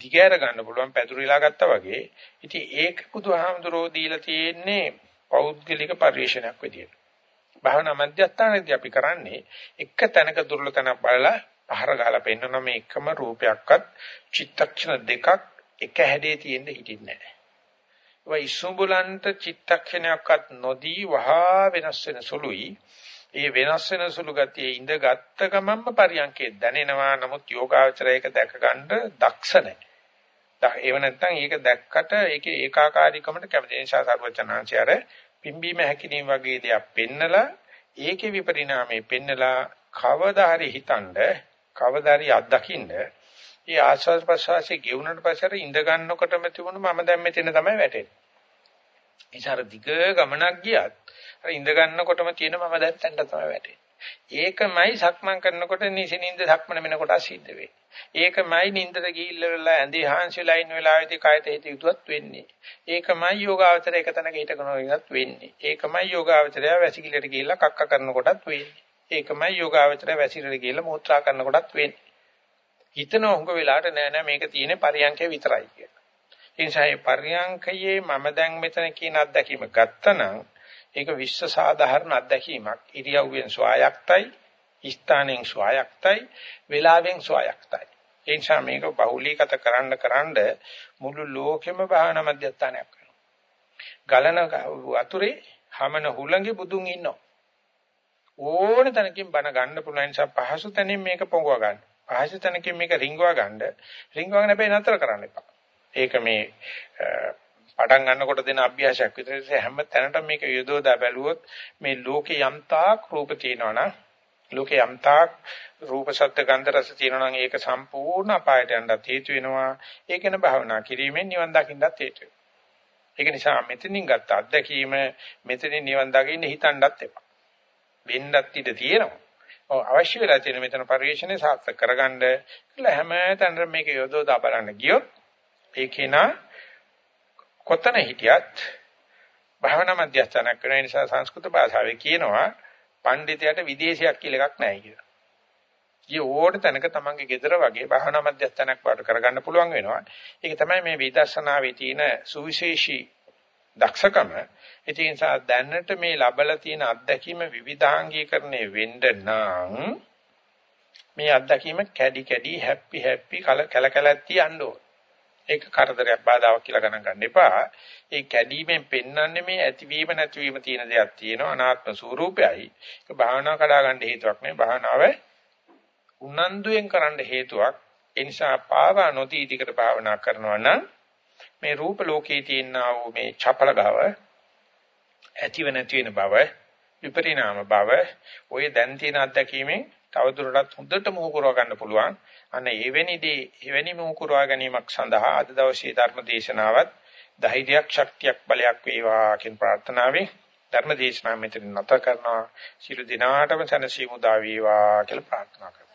දිගෑර ගන්න පුළුවන් පැතුරිලා ගත්තා වගේ. ඉතින් ඒක බුදුහාමුදුරෝ දීලා තියෙන්නේ පෞද්ගලික පරිශ්‍රණයක් විදියට. භාවනා මධ්‍යස්ථානයේදී අපි කරන්නේ එක තැනක දුර්ලතන බලලා පහර ගහලා පෙන්වන මේ එකම රූපයක්වත් චිත්තක්ෂණ දෙකක් එක හැඩේ තියෙන්න හිටින්නේ නැහැ. ඔය ඉසුඹලන්ට චිත්තක්ෂණයක්වත් නොදී වහා වෙනස් වෙන සුළුයි. ඒ වෙනස් වෙන සුළු ගතියේ ඉඳගත්ත ගමන්ම පරියන්කේ දැනෙනවා. නමුත් යෝගාචරයක දැක ගන්න දක්ෂ නැහැ. ඒව නැත්නම් ඒක දැක්කට ඒකේ ඒකාකාරීකමට කැමති නිසා සර්වචනාංශය අර පිම්බීම හැකිනීම වගේ දේක් පෙන්නලා ඒකේ විපරිණාමය පෙන්නලා කවදා හරි හිතනද කවදා හරි අත්දකින්න ඒ ආස්වාද ප්‍රසවාසයේ ගෙවුනට පස්සේ අර ඉඳ ගන්නකොටම තිබුණ මම දැන් මෙතන තමයි වැටෙන්නේ. ඒසාර දිග ගමනක් ගියත් අර ඉඳ ගන්නකොටම තියෙන මම දැන් තැනට තමයි වැටෙන්නේ. ඒකමයි සක්මන් කරනකොට නිසිනින්ද සක්මන වෙනකොට සිද්ධ වෙන්නේ. ඒකමයි නින්දට ගිහිල්ලා ඇඳේ හාන්සිලා ඉන්න වෙලාවෙදී කයත හිත යුතුවත් වෙන්නේ. ඒකමයි යෝගාවචරය එක තැනක හිටගෙන ඉන්නත් වෙන්නේ. ඒකමයි යෝගාවචරය වැසිකිලට ගිහිල්ලා කක්ක කරනකොටත් වෙන්නේ. ඒකමයි යෝගාවචරය වැසිරට ගිහිල්ලා මූත්‍රා කරනකොටත් වෙන්නේ. හිතන උඟ වෙලාවට නෑ නෑ මේක තියෙන්නේ පරියන්කේ විතරයි කියලා. ඒ නිසා මේ පරියන්කයේ මම දැන් මෙතන කියන අත්දැකීම ගත්තනම් ඒක විශ්ව සාධාරණ අත්දැකීමක්. ඉරියව්වෙන් ස්වායක්තයි, ස්ථානෙන් ස්වයක්තයි, වේලාවෙන් ස්වයක්තයි. ඒ නිසා මේක බහුලීගත කරන්න කරන්න මුළු ලෝකෙම භාවනා මධ්‍යස්ථානයක් වෙනවා. ගලන වතුරේ හැමන හුළඟේ බුදුන් ඉන්නවා. ඕන තැනකින් බණ ගන්න පුළුවන් නිසා පහසු තැනින් මේක පොඟව ගන්න. පහසු තැනකින් මේක රිංගවා ගන්න. රිංගවගෙන හැබැයි නතර කරන්න එපා. ඒක මේ පටන් ගන්නකොට දෙන අභ්‍යාසයක් විතර හැම තැනටම මේක යොදවලා බැලුවොත් මේ ලෝකේ යම්තාක් රූප තියෙනවනම් ලෝකේ යම්තාක් රූප ශබ්ද ගන්ධ රස තියෙනවා නම් ඒක සම්පූර්ණ අපායට යන්නත් හේතු වෙනවා. ඒකන භාවනා කිරීමෙන් නිවන් දකින්නත් හේතු වෙනවා. ඒක නිසා මෙතනින් ගත්ත අත්දැකීම මෙතනින් නිවන් දකින්න හිතන්නත් එපා. වෙන්නත් ඉඩ තියෙනවා. ඔව් අවශ්‍ය වෙලා තියෙන මෙතන පරිශ්‍රණය සාර්ථක කරගන්න කියලා හැම තැනම මේක යොදවලා බලන්න ගියොත් ඒකේ නා කොතන හිටියත් භාවනා මධ්‍යස්ථානක් වෙන නිසා සංස්කෘත භාෂාවේ කියනවා පඬිතයාට විදේශයක් කියලා එකක් නැහැ කියලා. ඊ ඕඩ තැනක තමන්ගේ ගෙදර වගේ භාවනා මධ්‍යස්ථානක් වාට කරගන්න පුළුවන් වෙනවා. ඒක තමයි මේ විදර්ශනාවේ තියෙන සුවිශේෂී දක්ෂකම. ඒ නිසා දැනට මේ ලබලා තියෙන අත්දැකීම විවිධාංගීකරණය වෙන්න නම් මේ අත්දැකීම කැඩි කැඩි හැපි හැපි කල කල කලත්ටි යන්න ඕන. ඒක කරදරයක් බාධාවක් කියලා ගණන් ගන්න එපා. ඒ කැඩීමෙන් පෙන්වන්නේ මේ ඇතිවීම නැතිවීම තියෙන දෙයක් තියෙනවා අනාත්ම ස්වરૂපයයි. ඒක භාවනා කඩා ගන්න හේතුවක් නෙවෙයි. භාවනාව උනන්දුයෙන් කරන්න හේතුවක්. ඒ නිසා පාවා නොදී ටිකට භාවනා කරනවා නම් මේ රූප ලෝකයේ තියෙනා වූ මේ චපල බව ඇතිව නැති වෙන බව විපරිණාම බව ඔය දැන් තියෙන අත්දැකීමෙන් තවදුරටත් හොඳට මොහු කරව ගන්න පුළුවන්. අන්න එවැනිදී එවැනි මොහු කරවා ගැනීමක් සඳහා අද දවසේ ධර්ම දේශනාවත් ධෛර්යයක් ශක්තියක් බලයක් වේවා කියන ප්‍රාර්ථනාවෙන් ධර්ම දේශනාව මෙතන නැත කරනවා. සියලු දිනාටම සනසීමු දා වේවා කියලා ප්‍රාර්ථනා කරනවා.